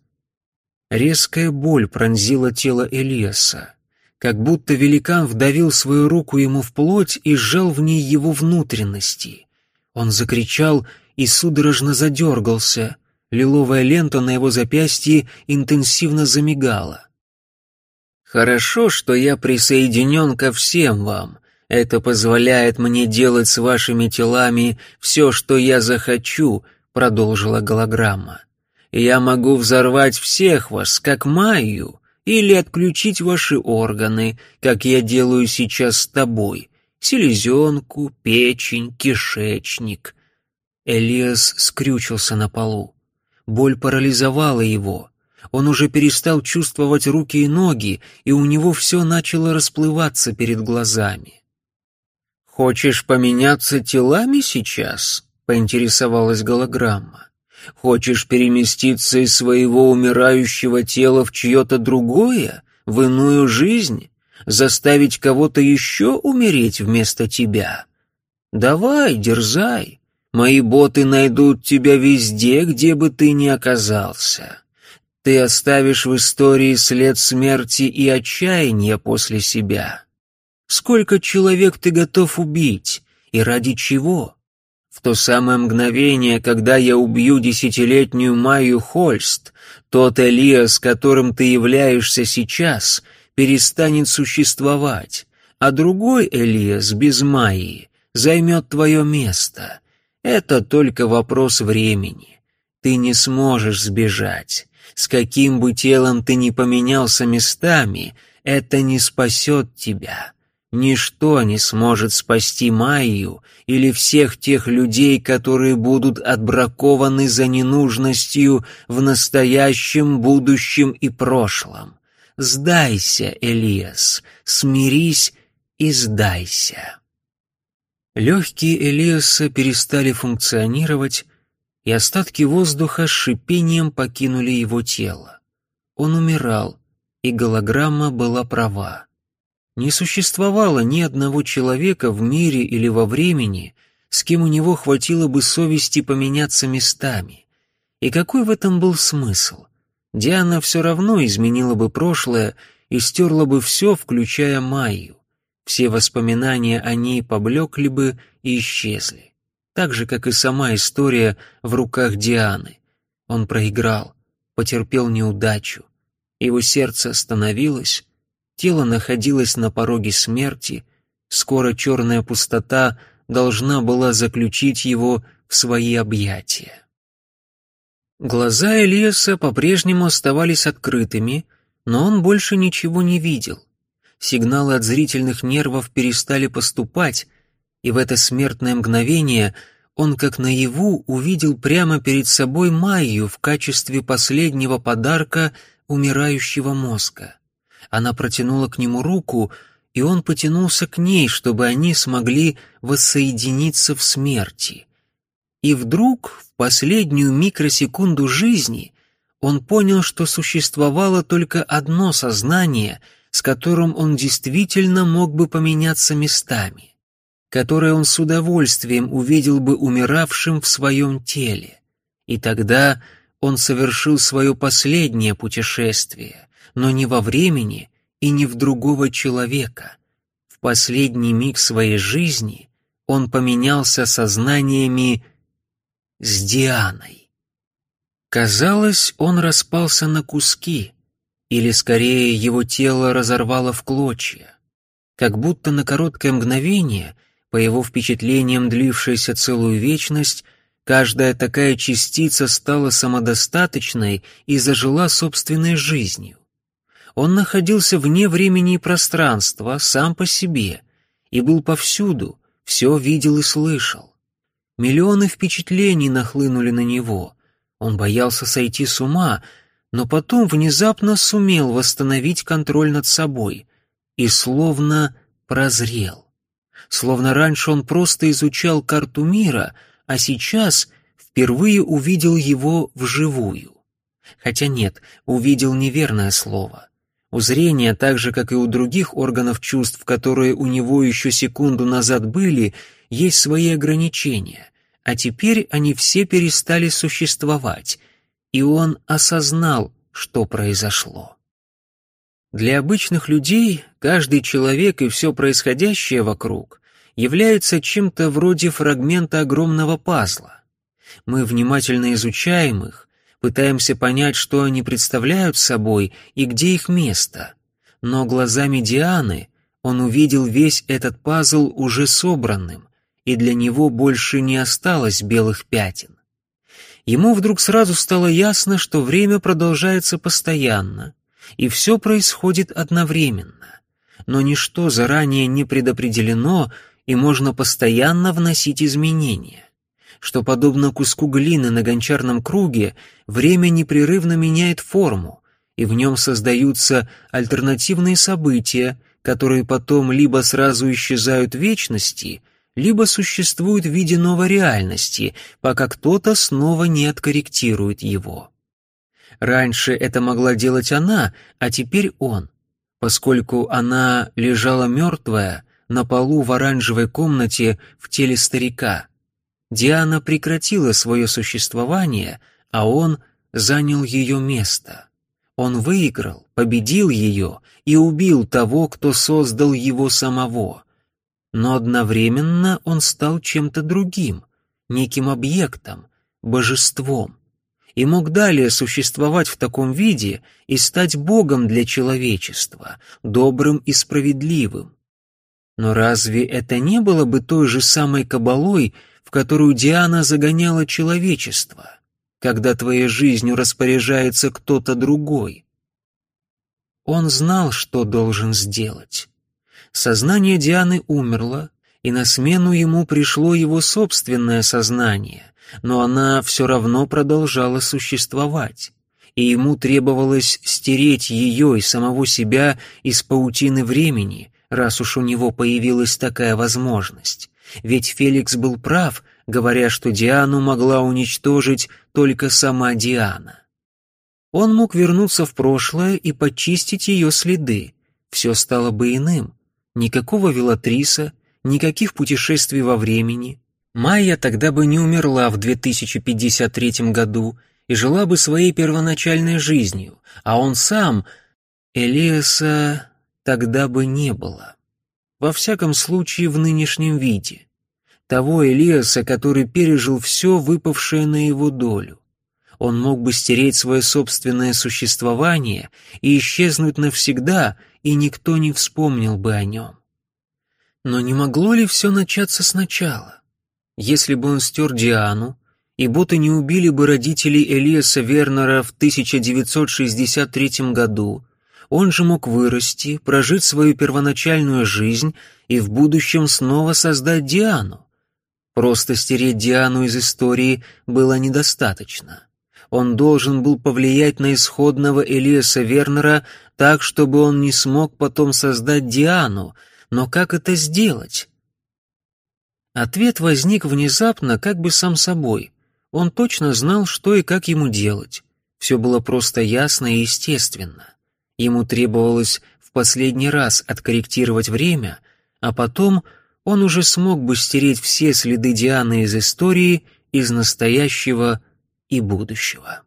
Резкая боль пронзила тело Элиаса как будто великан вдавил свою руку ему в плоть и сжал в ней его внутренности. Он закричал и судорожно задергался. Лиловая лента на его запястье интенсивно замигала. «Хорошо, что я присоединен ко всем вам. Это позволяет мне делать с вашими телами все, что я захочу», продолжила голограмма. «Я могу взорвать всех вас, как Майю, или отключить ваши органы, как я делаю сейчас с тобой, селезенку, печень, кишечник». Элиас скрючился на полу. Боль парализовала его. Он уже перестал чувствовать руки и ноги, и у него все начало расплываться перед глазами. «Хочешь поменяться телами сейчас?» — поинтересовалась голограмма. «Хочешь переместиться из своего умирающего тела в чье-то другое, в иную жизнь, заставить кого-то еще умереть вместо тебя? Давай, дерзай, мои боты найдут тебя везде, где бы ты ни оказался». Ты оставишь в истории след смерти и отчаяния после себя. Сколько человек ты готов убить и ради чего? В то самое мгновение, когда я убью десятилетнюю Майю Хольст, тот Элиас, которым ты являешься сейчас, перестанет существовать, а другой Элиас без Майи займет твое место. Это только вопрос времени. Ты не сможешь сбежать. С каким бы телом ты ни поменялся местами, это не спасет тебя. Ничто не сможет спасти Майю или всех тех людей, которые будут отбракованы за ненужностью в настоящем, будущем и прошлом. Сдайся, Элиас, смирись и сдайся. Легкие Элиаса перестали функционировать, и остатки воздуха с шипением покинули его тело. Он умирал, и голограмма была права. Не существовало ни одного человека в мире или во времени, с кем у него хватило бы совести поменяться местами. И какой в этом был смысл? Диана все равно изменила бы прошлое и стерла бы все, включая Майю. Все воспоминания о ней поблекли бы и исчезли так же, как и сама история в руках Дианы. Он проиграл, потерпел неудачу. Его сердце остановилось, тело находилось на пороге смерти, скоро черная пустота должна была заключить его в свои объятия. Глаза Элиаса по-прежнему оставались открытыми, но он больше ничего не видел. Сигналы от зрительных нервов перестали поступать, и в это смертное мгновение он как наяву увидел прямо перед собой Майю в качестве последнего подарка умирающего мозга. Она протянула к нему руку, и он потянулся к ней, чтобы они смогли воссоединиться в смерти. И вдруг, в последнюю микросекунду жизни, он понял, что существовало только одно сознание, с которым он действительно мог бы поменяться местами которое он с удовольствием увидел бы умиравшим в своем теле. И тогда он совершил свое последнее путешествие, но не во времени и не в другого человека. В последний миг своей жизни он поменялся сознаниями с Дианой. Казалось, он распался на куски, или скорее его тело разорвало в клочья. Как будто на короткое мгновение по его впечатлениям, длившаяся целую вечность, каждая такая частица стала самодостаточной и зажила собственной жизнью. Он находился вне времени и пространства, сам по себе, и был повсюду, все видел и слышал. Миллионы впечатлений нахлынули на него. Он боялся сойти с ума, но потом внезапно сумел восстановить контроль над собой и словно прозрел словно раньше он просто изучал карту мира, а сейчас впервые увидел его вживую. Хотя нет, увидел неверное слово. У зрения, так же, как и у других органов чувств, которые у него еще секунду назад были, есть свои ограничения, а теперь они все перестали существовать, и он осознал, что произошло. Для обычных людей каждый человек и все происходящее вокруг является чем-то вроде фрагмента огромного пазла. Мы внимательно изучаем их, пытаемся понять, что они представляют собой и где их место. Но глазами Дианы он увидел весь этот пазл уже собранным, и для него больше не осталось белых пятен. Ему вдруг сразу стало ясно, что время продолжается постоянно, и все происходит одновременно. Но ничто заранее не предопределено, и можно постоянно вносить изменения. Что, подобно куску глины на гончарном круге, время непрерывно меняет форму, и в нем создаются альтернативные события, которые потом либо сразу исчезают в вечности, либо существуют в виде новой реальности, пока кто-то снова не откорректирует его. Раньше это могла делать она, а теперь он. Поскольку она лежала мертвая на полу в оранжевой комнате в теле старика. Диана прекратила свое существование, а он занял ее место. Он выиграл, победил ее и убил того, кто создал его самого. Но одновременно он стал чем-то другим, неким объектом, божеством, и мог далее существовать в таком виде и стать Богом для человечества, добрым и справедливым. Но разве это не было бы той же самой кабалой, в которую Диана загоняла человечество? когда твоей жизнью распоряжается кто-то другой. Он знал, что должен сделать. Сознание Дианы умерло, и на смену ему пришло его собственное сознание, но она все равно продолжала существовать, и ему требовалось стереть ее и самого себя из паутины времени, раз уж у него появилась такая возможность. Ведь Феликс был прав — говоря, что Диану могла уничтожить только сама Диана. Он мог вернуться в прошлое и почистить ее следы. Все стало бы иным. Никакого Велатриса, никаких путешествий во времени. Майя тогда бы не умерла в 2053 году и жила бы своей первоначальной жизнью, а он сам, Элиаса, тогда бы не было. Во всяком случае, в нынешнем виде того Элиаса, который пережил все, выпавшее на его долю. Он мог бы стереть свое собственное существование и исчезнуть навсегда, и никто не вспомнил бы о нем. Но не могло ли все начаться сначала? Если бы он стер Диану, и боты не убили бы родителей Элиаса Вернера в 1963 году, он же мог вырасти, прожить свою первоначальную жизнь и в будущем снова создать Диану. Просто стереть Диану из истории было недостаточно. Он должен был повлиять на исходного Элиаса Вернера так, чтобы он не смог потом создать Диану, но как это сделать? Ответ возник внезапно, как бы сам собой. Он точно знал, что и как ему делать. Все было просто ясно и естественно. Ему требовалось в последний раз откорректировать время, а потом он уже смог бы стереть все следы Дианы из истории, из настоящего и будущего.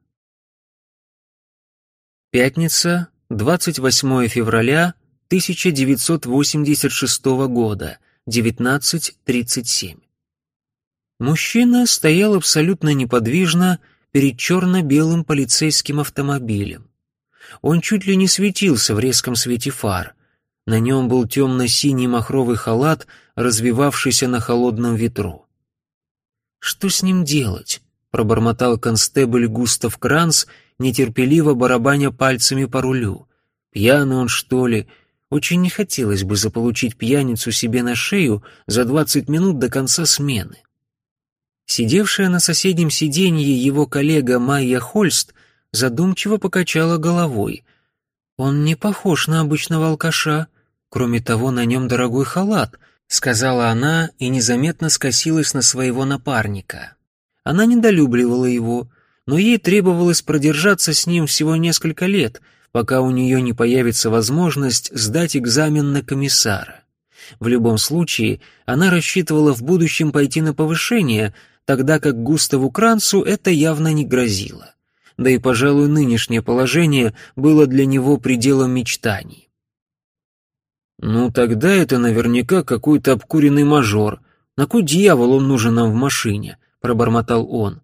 Пятница, 28 февраля 1986 года, 19.37. Мужчина стоял абсолютно неподвижно перед черно-белым полицейским автомобилем. Он чуть ли не светился в резком свете фар. На нем был темно-синий махровый халат развивавшийся на холодном ветру. «Что с ним делать?» — пробормотал констебль Густав Кранц, нетерпеливо барабаня пальцами по рулю. «Пьяный он, что ли?» Очень не хотелось бы заполучить пьяницу себе на шею за двадцать минут до конца смены. Сидевшая на соседнем сиденье его коллега Майя Хольст задумчиво покачала головой. «Он не похож на обычного алкаша. Кроме того, на нем дорогой халат, сказала она и незаметно скосилась на своего напарника. Она недолюбливала его, но ей требовалось продержаться с ним всего несколько лет, пока у нее не появится возможность сдать экзамен на комиссара. В любом случае, она рассчитывала в будущем пойти на повышение, тогда как Густаву Кранцу это явно не грозило. Да и, пожалуй, нынешнее положение было для него пределом мечтаний. «Ну, тогда это наверняка какой-то обкуренный мажор. На кой дьявол он нужен нам в машине?» — пробормотал он.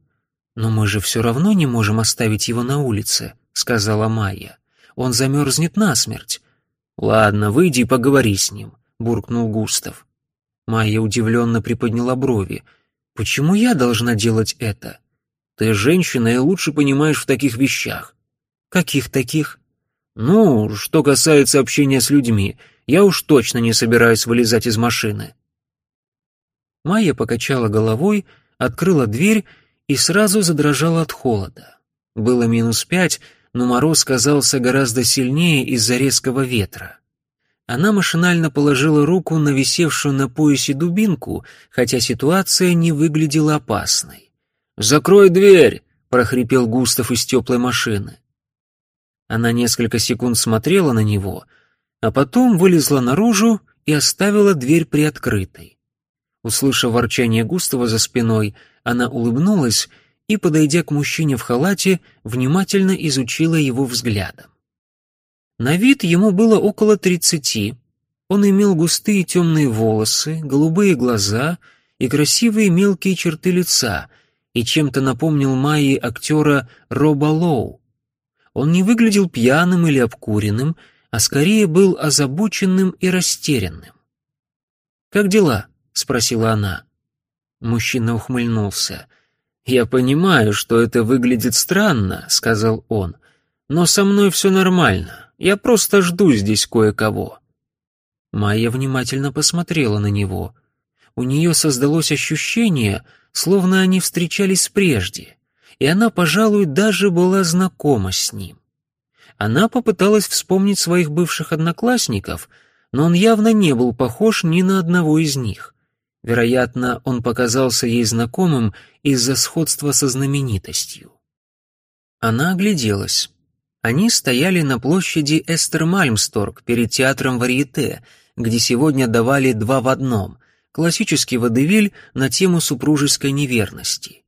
«Но мы же все равно не можем оставить его на улице», — сказала Майя. «Он замерзнет насмерть». «Ладно, выйди и поговори с ним», — буркнул Густав. Майя удивленно приподняла брови. «Почему я должна делать это?» Ты женщина и лучше понимаешь в таких вещах». «Каких таких?» «Ну, что касается общения с людьми, я уж точно не собираюсь вылезать из машины». Майя покачала головой, открыла дверь и сразу задрожала от холода. Было минус пять, но мороз казался гораздо сильнее из-за резкого ветра. Она машинально положила руку на висевшую на поясе дубинку, хотя ситуация не выглядела опасной. «Закрой дверь!» — прохрипел Густав из теплой машины. Она несколько секунд смотрела на него, а потом вылезла наружу и оставила дверь приоткрытой. Услышав ворчание Густава за спиной, она улыбнулась и, подойдя к мужчине в халате, внимательно изучила его взглядом. На вид ему было около тридцати. Он имел густые темные волосы, голубые глаза и красивые мелкие черты лица, и чем-то напомнил Майи актера Роба Лоу. Он не выглядел пьяным или обкуренным, а скорее был озабоченным и растерянным. «Как дела?» — спросила она. Мужчина ухмыльнулся. «Я понимаю, что это выглядит странно», — сказал он, — «но со мной все нормально. Я просто жду здесь кое-кого». Майя внимательно посмотрела на него. У нее создалось ощущение, словно они встречались прежде и она, пожалуй, даже была знакома с ним. Она попыталась вспомнить своих бывших одноклассников, но он явно не был похож ни на одного из них. Вероятно, он показался ей знакомым из-за сходства со знаменитостью. Она огляделась. Они стояли на площади Эстермальмсторг перед театром Варьете, где сегодня давали два в одном — классический водевиль на тему супружеской неверности.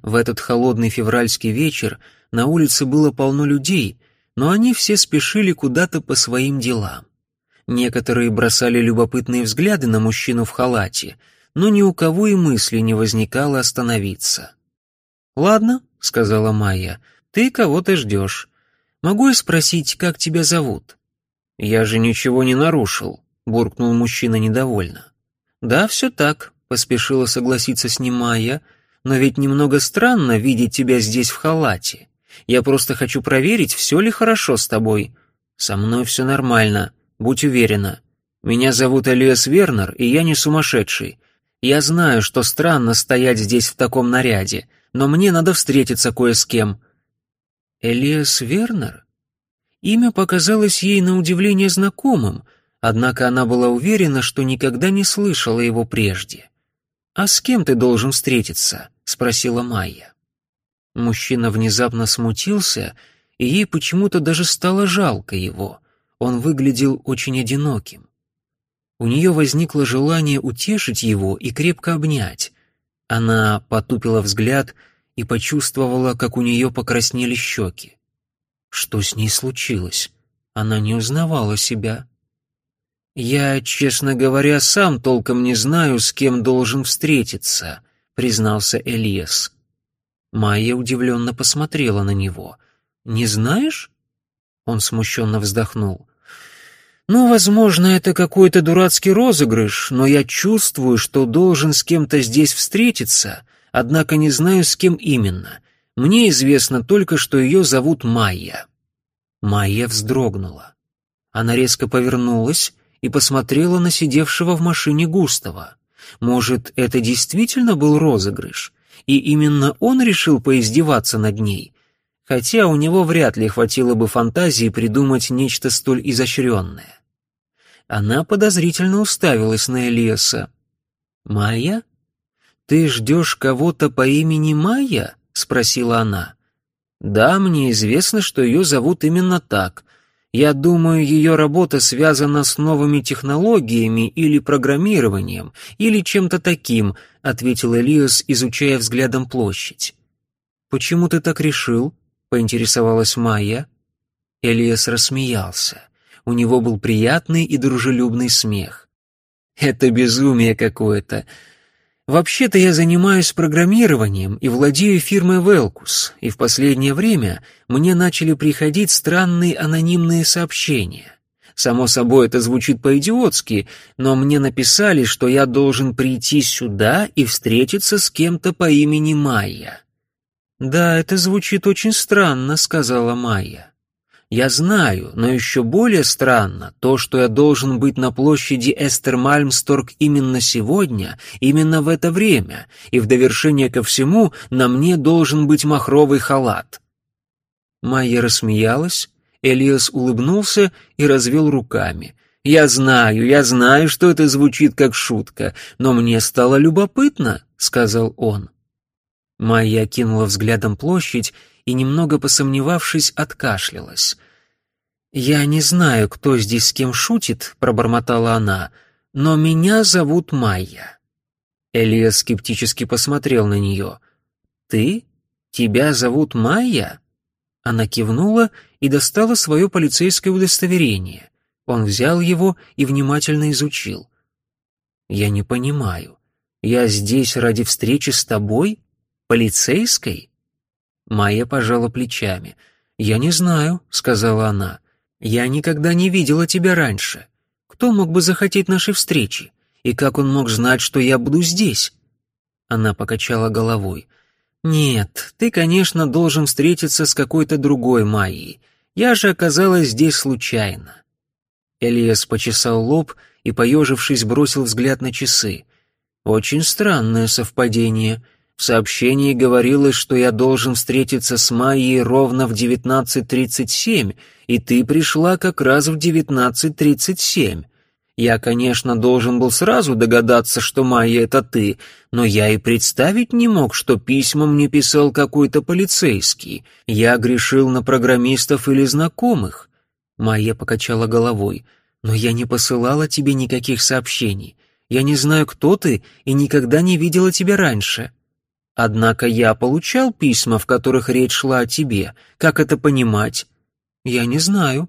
В этот холодный февральский вечер на улице было полно людей, но они все спешили куда-то по своим делам. Некоторые бросали любопытные взгляды на мужчину в халате, но ни у кого и мысли не возникало остановиться. «Ладно», — сказала Майя, — «ты кого-то ждешь. Могу я спросить, как тебя зовут?» «Я же ничего не нарушил», — буркнул мужчина недовольно. «Да, все так», — поспешила согласиться с ним Майя, — но ведь немного странно видеть тебя здесь в халате. Я просто хочу проверить, все ли хорошо с тобой. Со мной все нормально, будь уверена. Меня зовут Элиас Вернер, и я не сумасшедший. Я знаю, что странно стоять здесь в таком наряде, но мне надо встретиться кое с кем». Элиас Вернер? Имя показалось ей на удивление знакомым, однако она была уверена, что никогда не слышала его прежде. «А с кем ты должен встретиться?» — спросила Майя. Мужчина внезапно смутился, и ей почему-то даже стало жалко его. Он выглядел очень одиноким. У нее возникло желание утешить его и крепко обнять. Она потупила взгляд и почувствовала, как у нее покраснели щеки. Что с ней случилось? Она не узнавала себя. «Я, честно говоря, сам толком не знаю, с кем должен встретиться», — признался Элиас. Майя удивленно посмотрела на него. «Не знаешь?» Он смущенно вздохнул. «Ну, возможно, это какой-то дурацкий розыгрыш, но я чувствую, что должен с кем-то здесь встретиться, однако не знаю, с кем именно. Мне известно только, что ее зовут Майя». Майя вздрогнула. Она резко повернулась и посмотрела на сидевшего в машине Густава. Может, это действительно был розыгрыш, и именно он решил поиздеваться над ней, хотя у него вряд ли хватило бы фантазии придумать нечто столь изощренное. Она подозрительно уставилась на Элиаса. «Майя? Ты ждешь кого-то по имени Майя?» — спросила она. «Да, мне известно, что ее зовут именно так, я думаю, ее работа связана с новыми технологиями или программированием, или чем-то таким, ответил Элиас, изучая взглядом площадь. Почему ты так решил? поинтересовалась Майя. Элиас рассмеялся. У него был приятный и дружелюбный смех. Это безумие какое-то. Вообще-то я занимаюсь программированием и владею фирмой Велкус, и в последнее время мне начали приходить странные анонимные сообщения. Само собой, это звучит по-идиотски, но мне написали, что я должен прийти сюда и встретиться с кем-то по имени Майя. «Да, это звучит очень странно», — сказала Майя. «Я знаю, но еще более странно то, что я должен быть на площади Эстермальмсторг именно сегодня, именно в это время, и в довершение ко всему на мне должен быть махровый халат». Майя рассмеялась, Элиас улыбнулся и развел руками. «Я знаю, я знаю, что это звучит как шутка, но мне стало любопытно», — сказал он. Майя кинула взглядом площадь и, немного посомневавшись, откашлялась. «Я не знаю, кто здесь с кем шутит», — пробормотала она, — «но меня зовут Майя». Элиас скептически посмотрел на нее. «Ты? Тебя зовут Майя?» Она кивнула и достала свое полицейское удостоверение. Он взял его и внимательно изучил. «Я не понимаю. Я здесь ради встречи с тобой?» Полицейской? Майя пожала плечами. «Я не знаю», — сказала она. «Я никогда не видела тебя раньше. Кто мог бы захотеть нашей встречи? И как он мог знать, что я буду здесь?» Она покачала головой. «Нет, ты, конечно, должен встретиться с какой-то другой Майей. Я же оказалась здесь случайно». Элиас почесал лоб и, поежившись, бросил взгляд на часы. «Очень странное совпадение. В сообщении говорилось, что я должен встретиться с Майей ровно в 19.37, и ты пришла как раз в 19.37. Я, конечно, должен был сразу догадаться, что Майя — это ты, но я и представить не мог, что письма мне писал какой-то полицейский. Я грешил на программистов или знакомых. Майя покачала головой. «Но я не посылала тебе никаких сообщений. Я не знаю, кто ты, и никогда не видела тебя раньше». Однако я получал письма, в которых речь шла о тебе. Как это понимать? Я не знаю.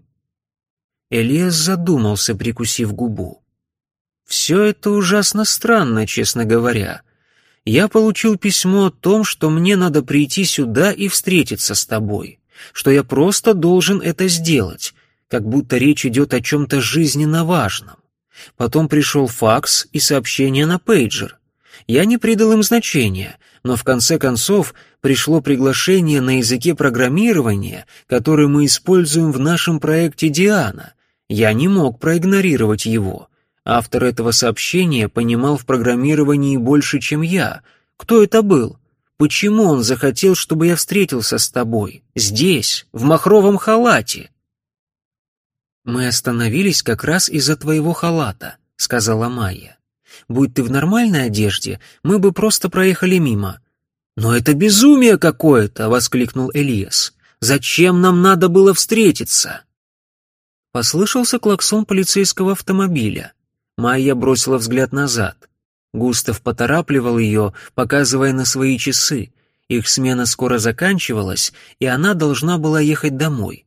Элиас задумался, прикусив губу. Все это ужасно странно, честно говоря. Я получил письмо о том, что мне надо прийти сюда и встретиться с тобой, что я просто должен это сделать, как будто речь идет о чем-то жизненно важном. Потом пришел факс и сообщение на пейджер. Я не придал им значения, но в конце концов пришло приглашение на языке программирования, который мы используем в нашем проекте «Диана». Я не мог проигнорировать его. Автор этого сообщения понимал в программировании больше, чем я. Кто это был? Почему он захотел, чтобы я встретился с тобой? Здесь, в махровом халате?» «Мы остановились как раз из-за твоего халата», — сказала Майя. Будь ты в нормальной одежде, мы бы просто проехали мимо». «Но это безумие какое-то!» — воскликнул Элиас. «Зачем нам надо было встретиться?» Послышался клаксон полицейского автомобиля. Майя бросила взгляд назад. Густав поторапливал ее, показывая на свои часы. Их смена скоро заканчивалась, и она должна была ехать домой.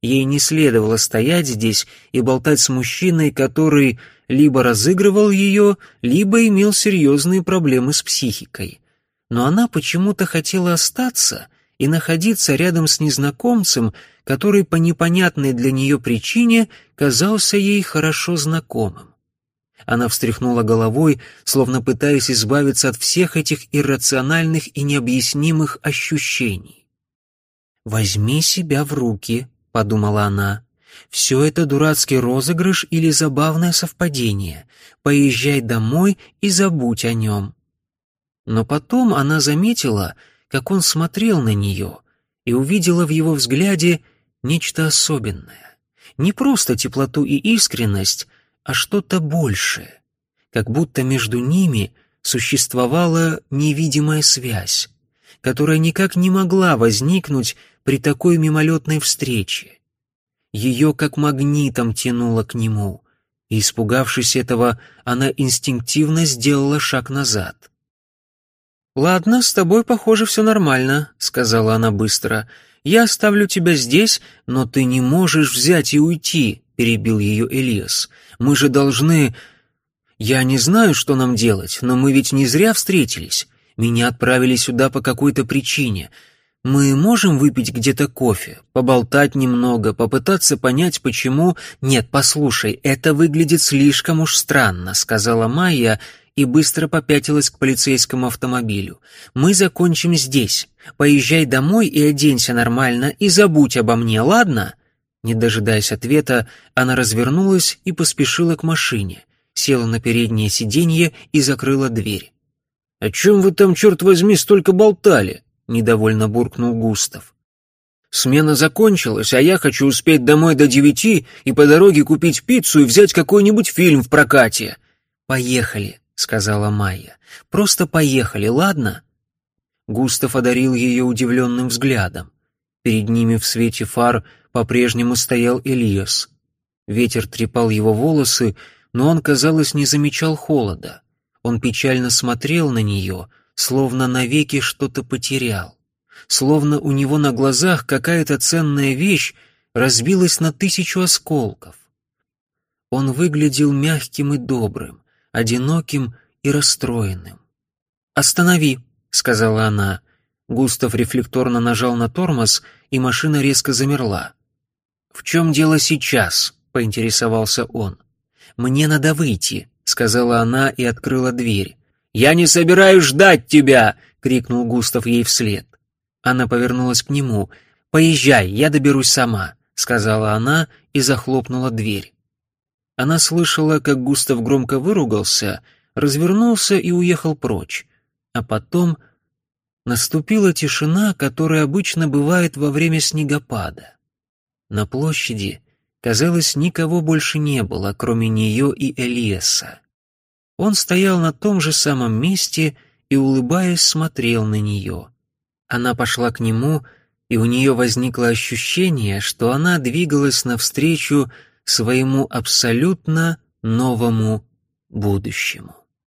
Ей не следовало стоять здесь и болтать с мужчиной, который либо разыгрывал ее, либо имел серьезные проблемы с психикой. Но она почему-то хотела остаться и находиться рядом с незнакомцем, который по непонятной для нее причине казался ей хорошо знакомым. Она встряхнула головой, словно пытаясь избавиться от всех этих иррациональных и необъяснимых ощущений. «Возьми себя в руки», — подумала она. «Все это дурацкий розыгрыш или забавное совпадение. Поезжай домой и забудь о нем». Но потом она заметила, как он смотрел на нее, и увидела в его взгляде нечто особенное. Не просто теплоту и искренность, а что-то большее. Как будто между ними существовала невидимая связь, которая никак не могла возникнуть при такой мимолетной встрече. Ее как магнитом тянуло к нему, и, испугавшись этого, она инстинктивно сделала шаг назад. «Ладно, с тобой, похоже, все нормально», — сказала она быстро. «Я оставлю тебя здесь, но ты не можешь взять и уйти», — перебил ее Элиас. «Мы же должны...» «Я не знаю, что нам делать, но мы ведь не зря встретились. Меня отправили сюда по какой-то причине. Мы можем выпить где-то кофе, поболтать немного, попытаться понять, почему... Нет, послушай, это выглядит слишком уж странно, сказала Майя, и быстро попятилась к полицейскому автомобилю. «Мы закончим здесь. Поезжай домой и оденься нормально, и забудь обо мне, ладно?» Не дожидаясь ответа, она развернулась и поспешила к машине, села на переднее сиденье и закрыла дверь. «О чем вы там, черт возьми, столько болтали?» — недовольно буркнул Густав. «Смена закончилась, а я хочу успеть домой до девяти и по дороге купить пиццу и взять какой-нибудь фильм в прокате». «Поехали», — сказала Майя. «Просто поехали, ладно?» Густав одарил ее удивленным взглядом. Перед ними в свете фар по-прежнему стоял Элиас. Ветер трепал его волосы, но он, казалось, не замечал холода. Он печально смотрел на нее, словно навеки что-то потерял. Словно у него на глазах какая-то ценная вещь разбилась на тысячу осколков. Он выглядел мягким и добрым, одиноким и расстроенным. «Останови», — сказала она. Густав рефлекторно нажал на тормоз, и машина резко замерла. «В чем дело сейчас?» — поинтересовался он. «Мне надо выйти», — сказала она и открыла дверь. «Я не собираюсь ждать тебя!» — крикнул Густав ей вслед. Она повернулась к нему. «Поезжай, я доберусь сама», — сказала она и захлопнула дверь. Она слышала, как Густав громко выругался, развернулся и уехал прочь. А потом наступила тишина, которая обычно бывает во время снегопада. На площади, казалось, никого больше не было, кроме нее и Элиеса. Он стоял на том же самом месте и, улыбаясь, смотрел на нее. Она пошла к нему, и у нее возникло ощущение, что она двигалась навстречу своему абсолютно новому будущему.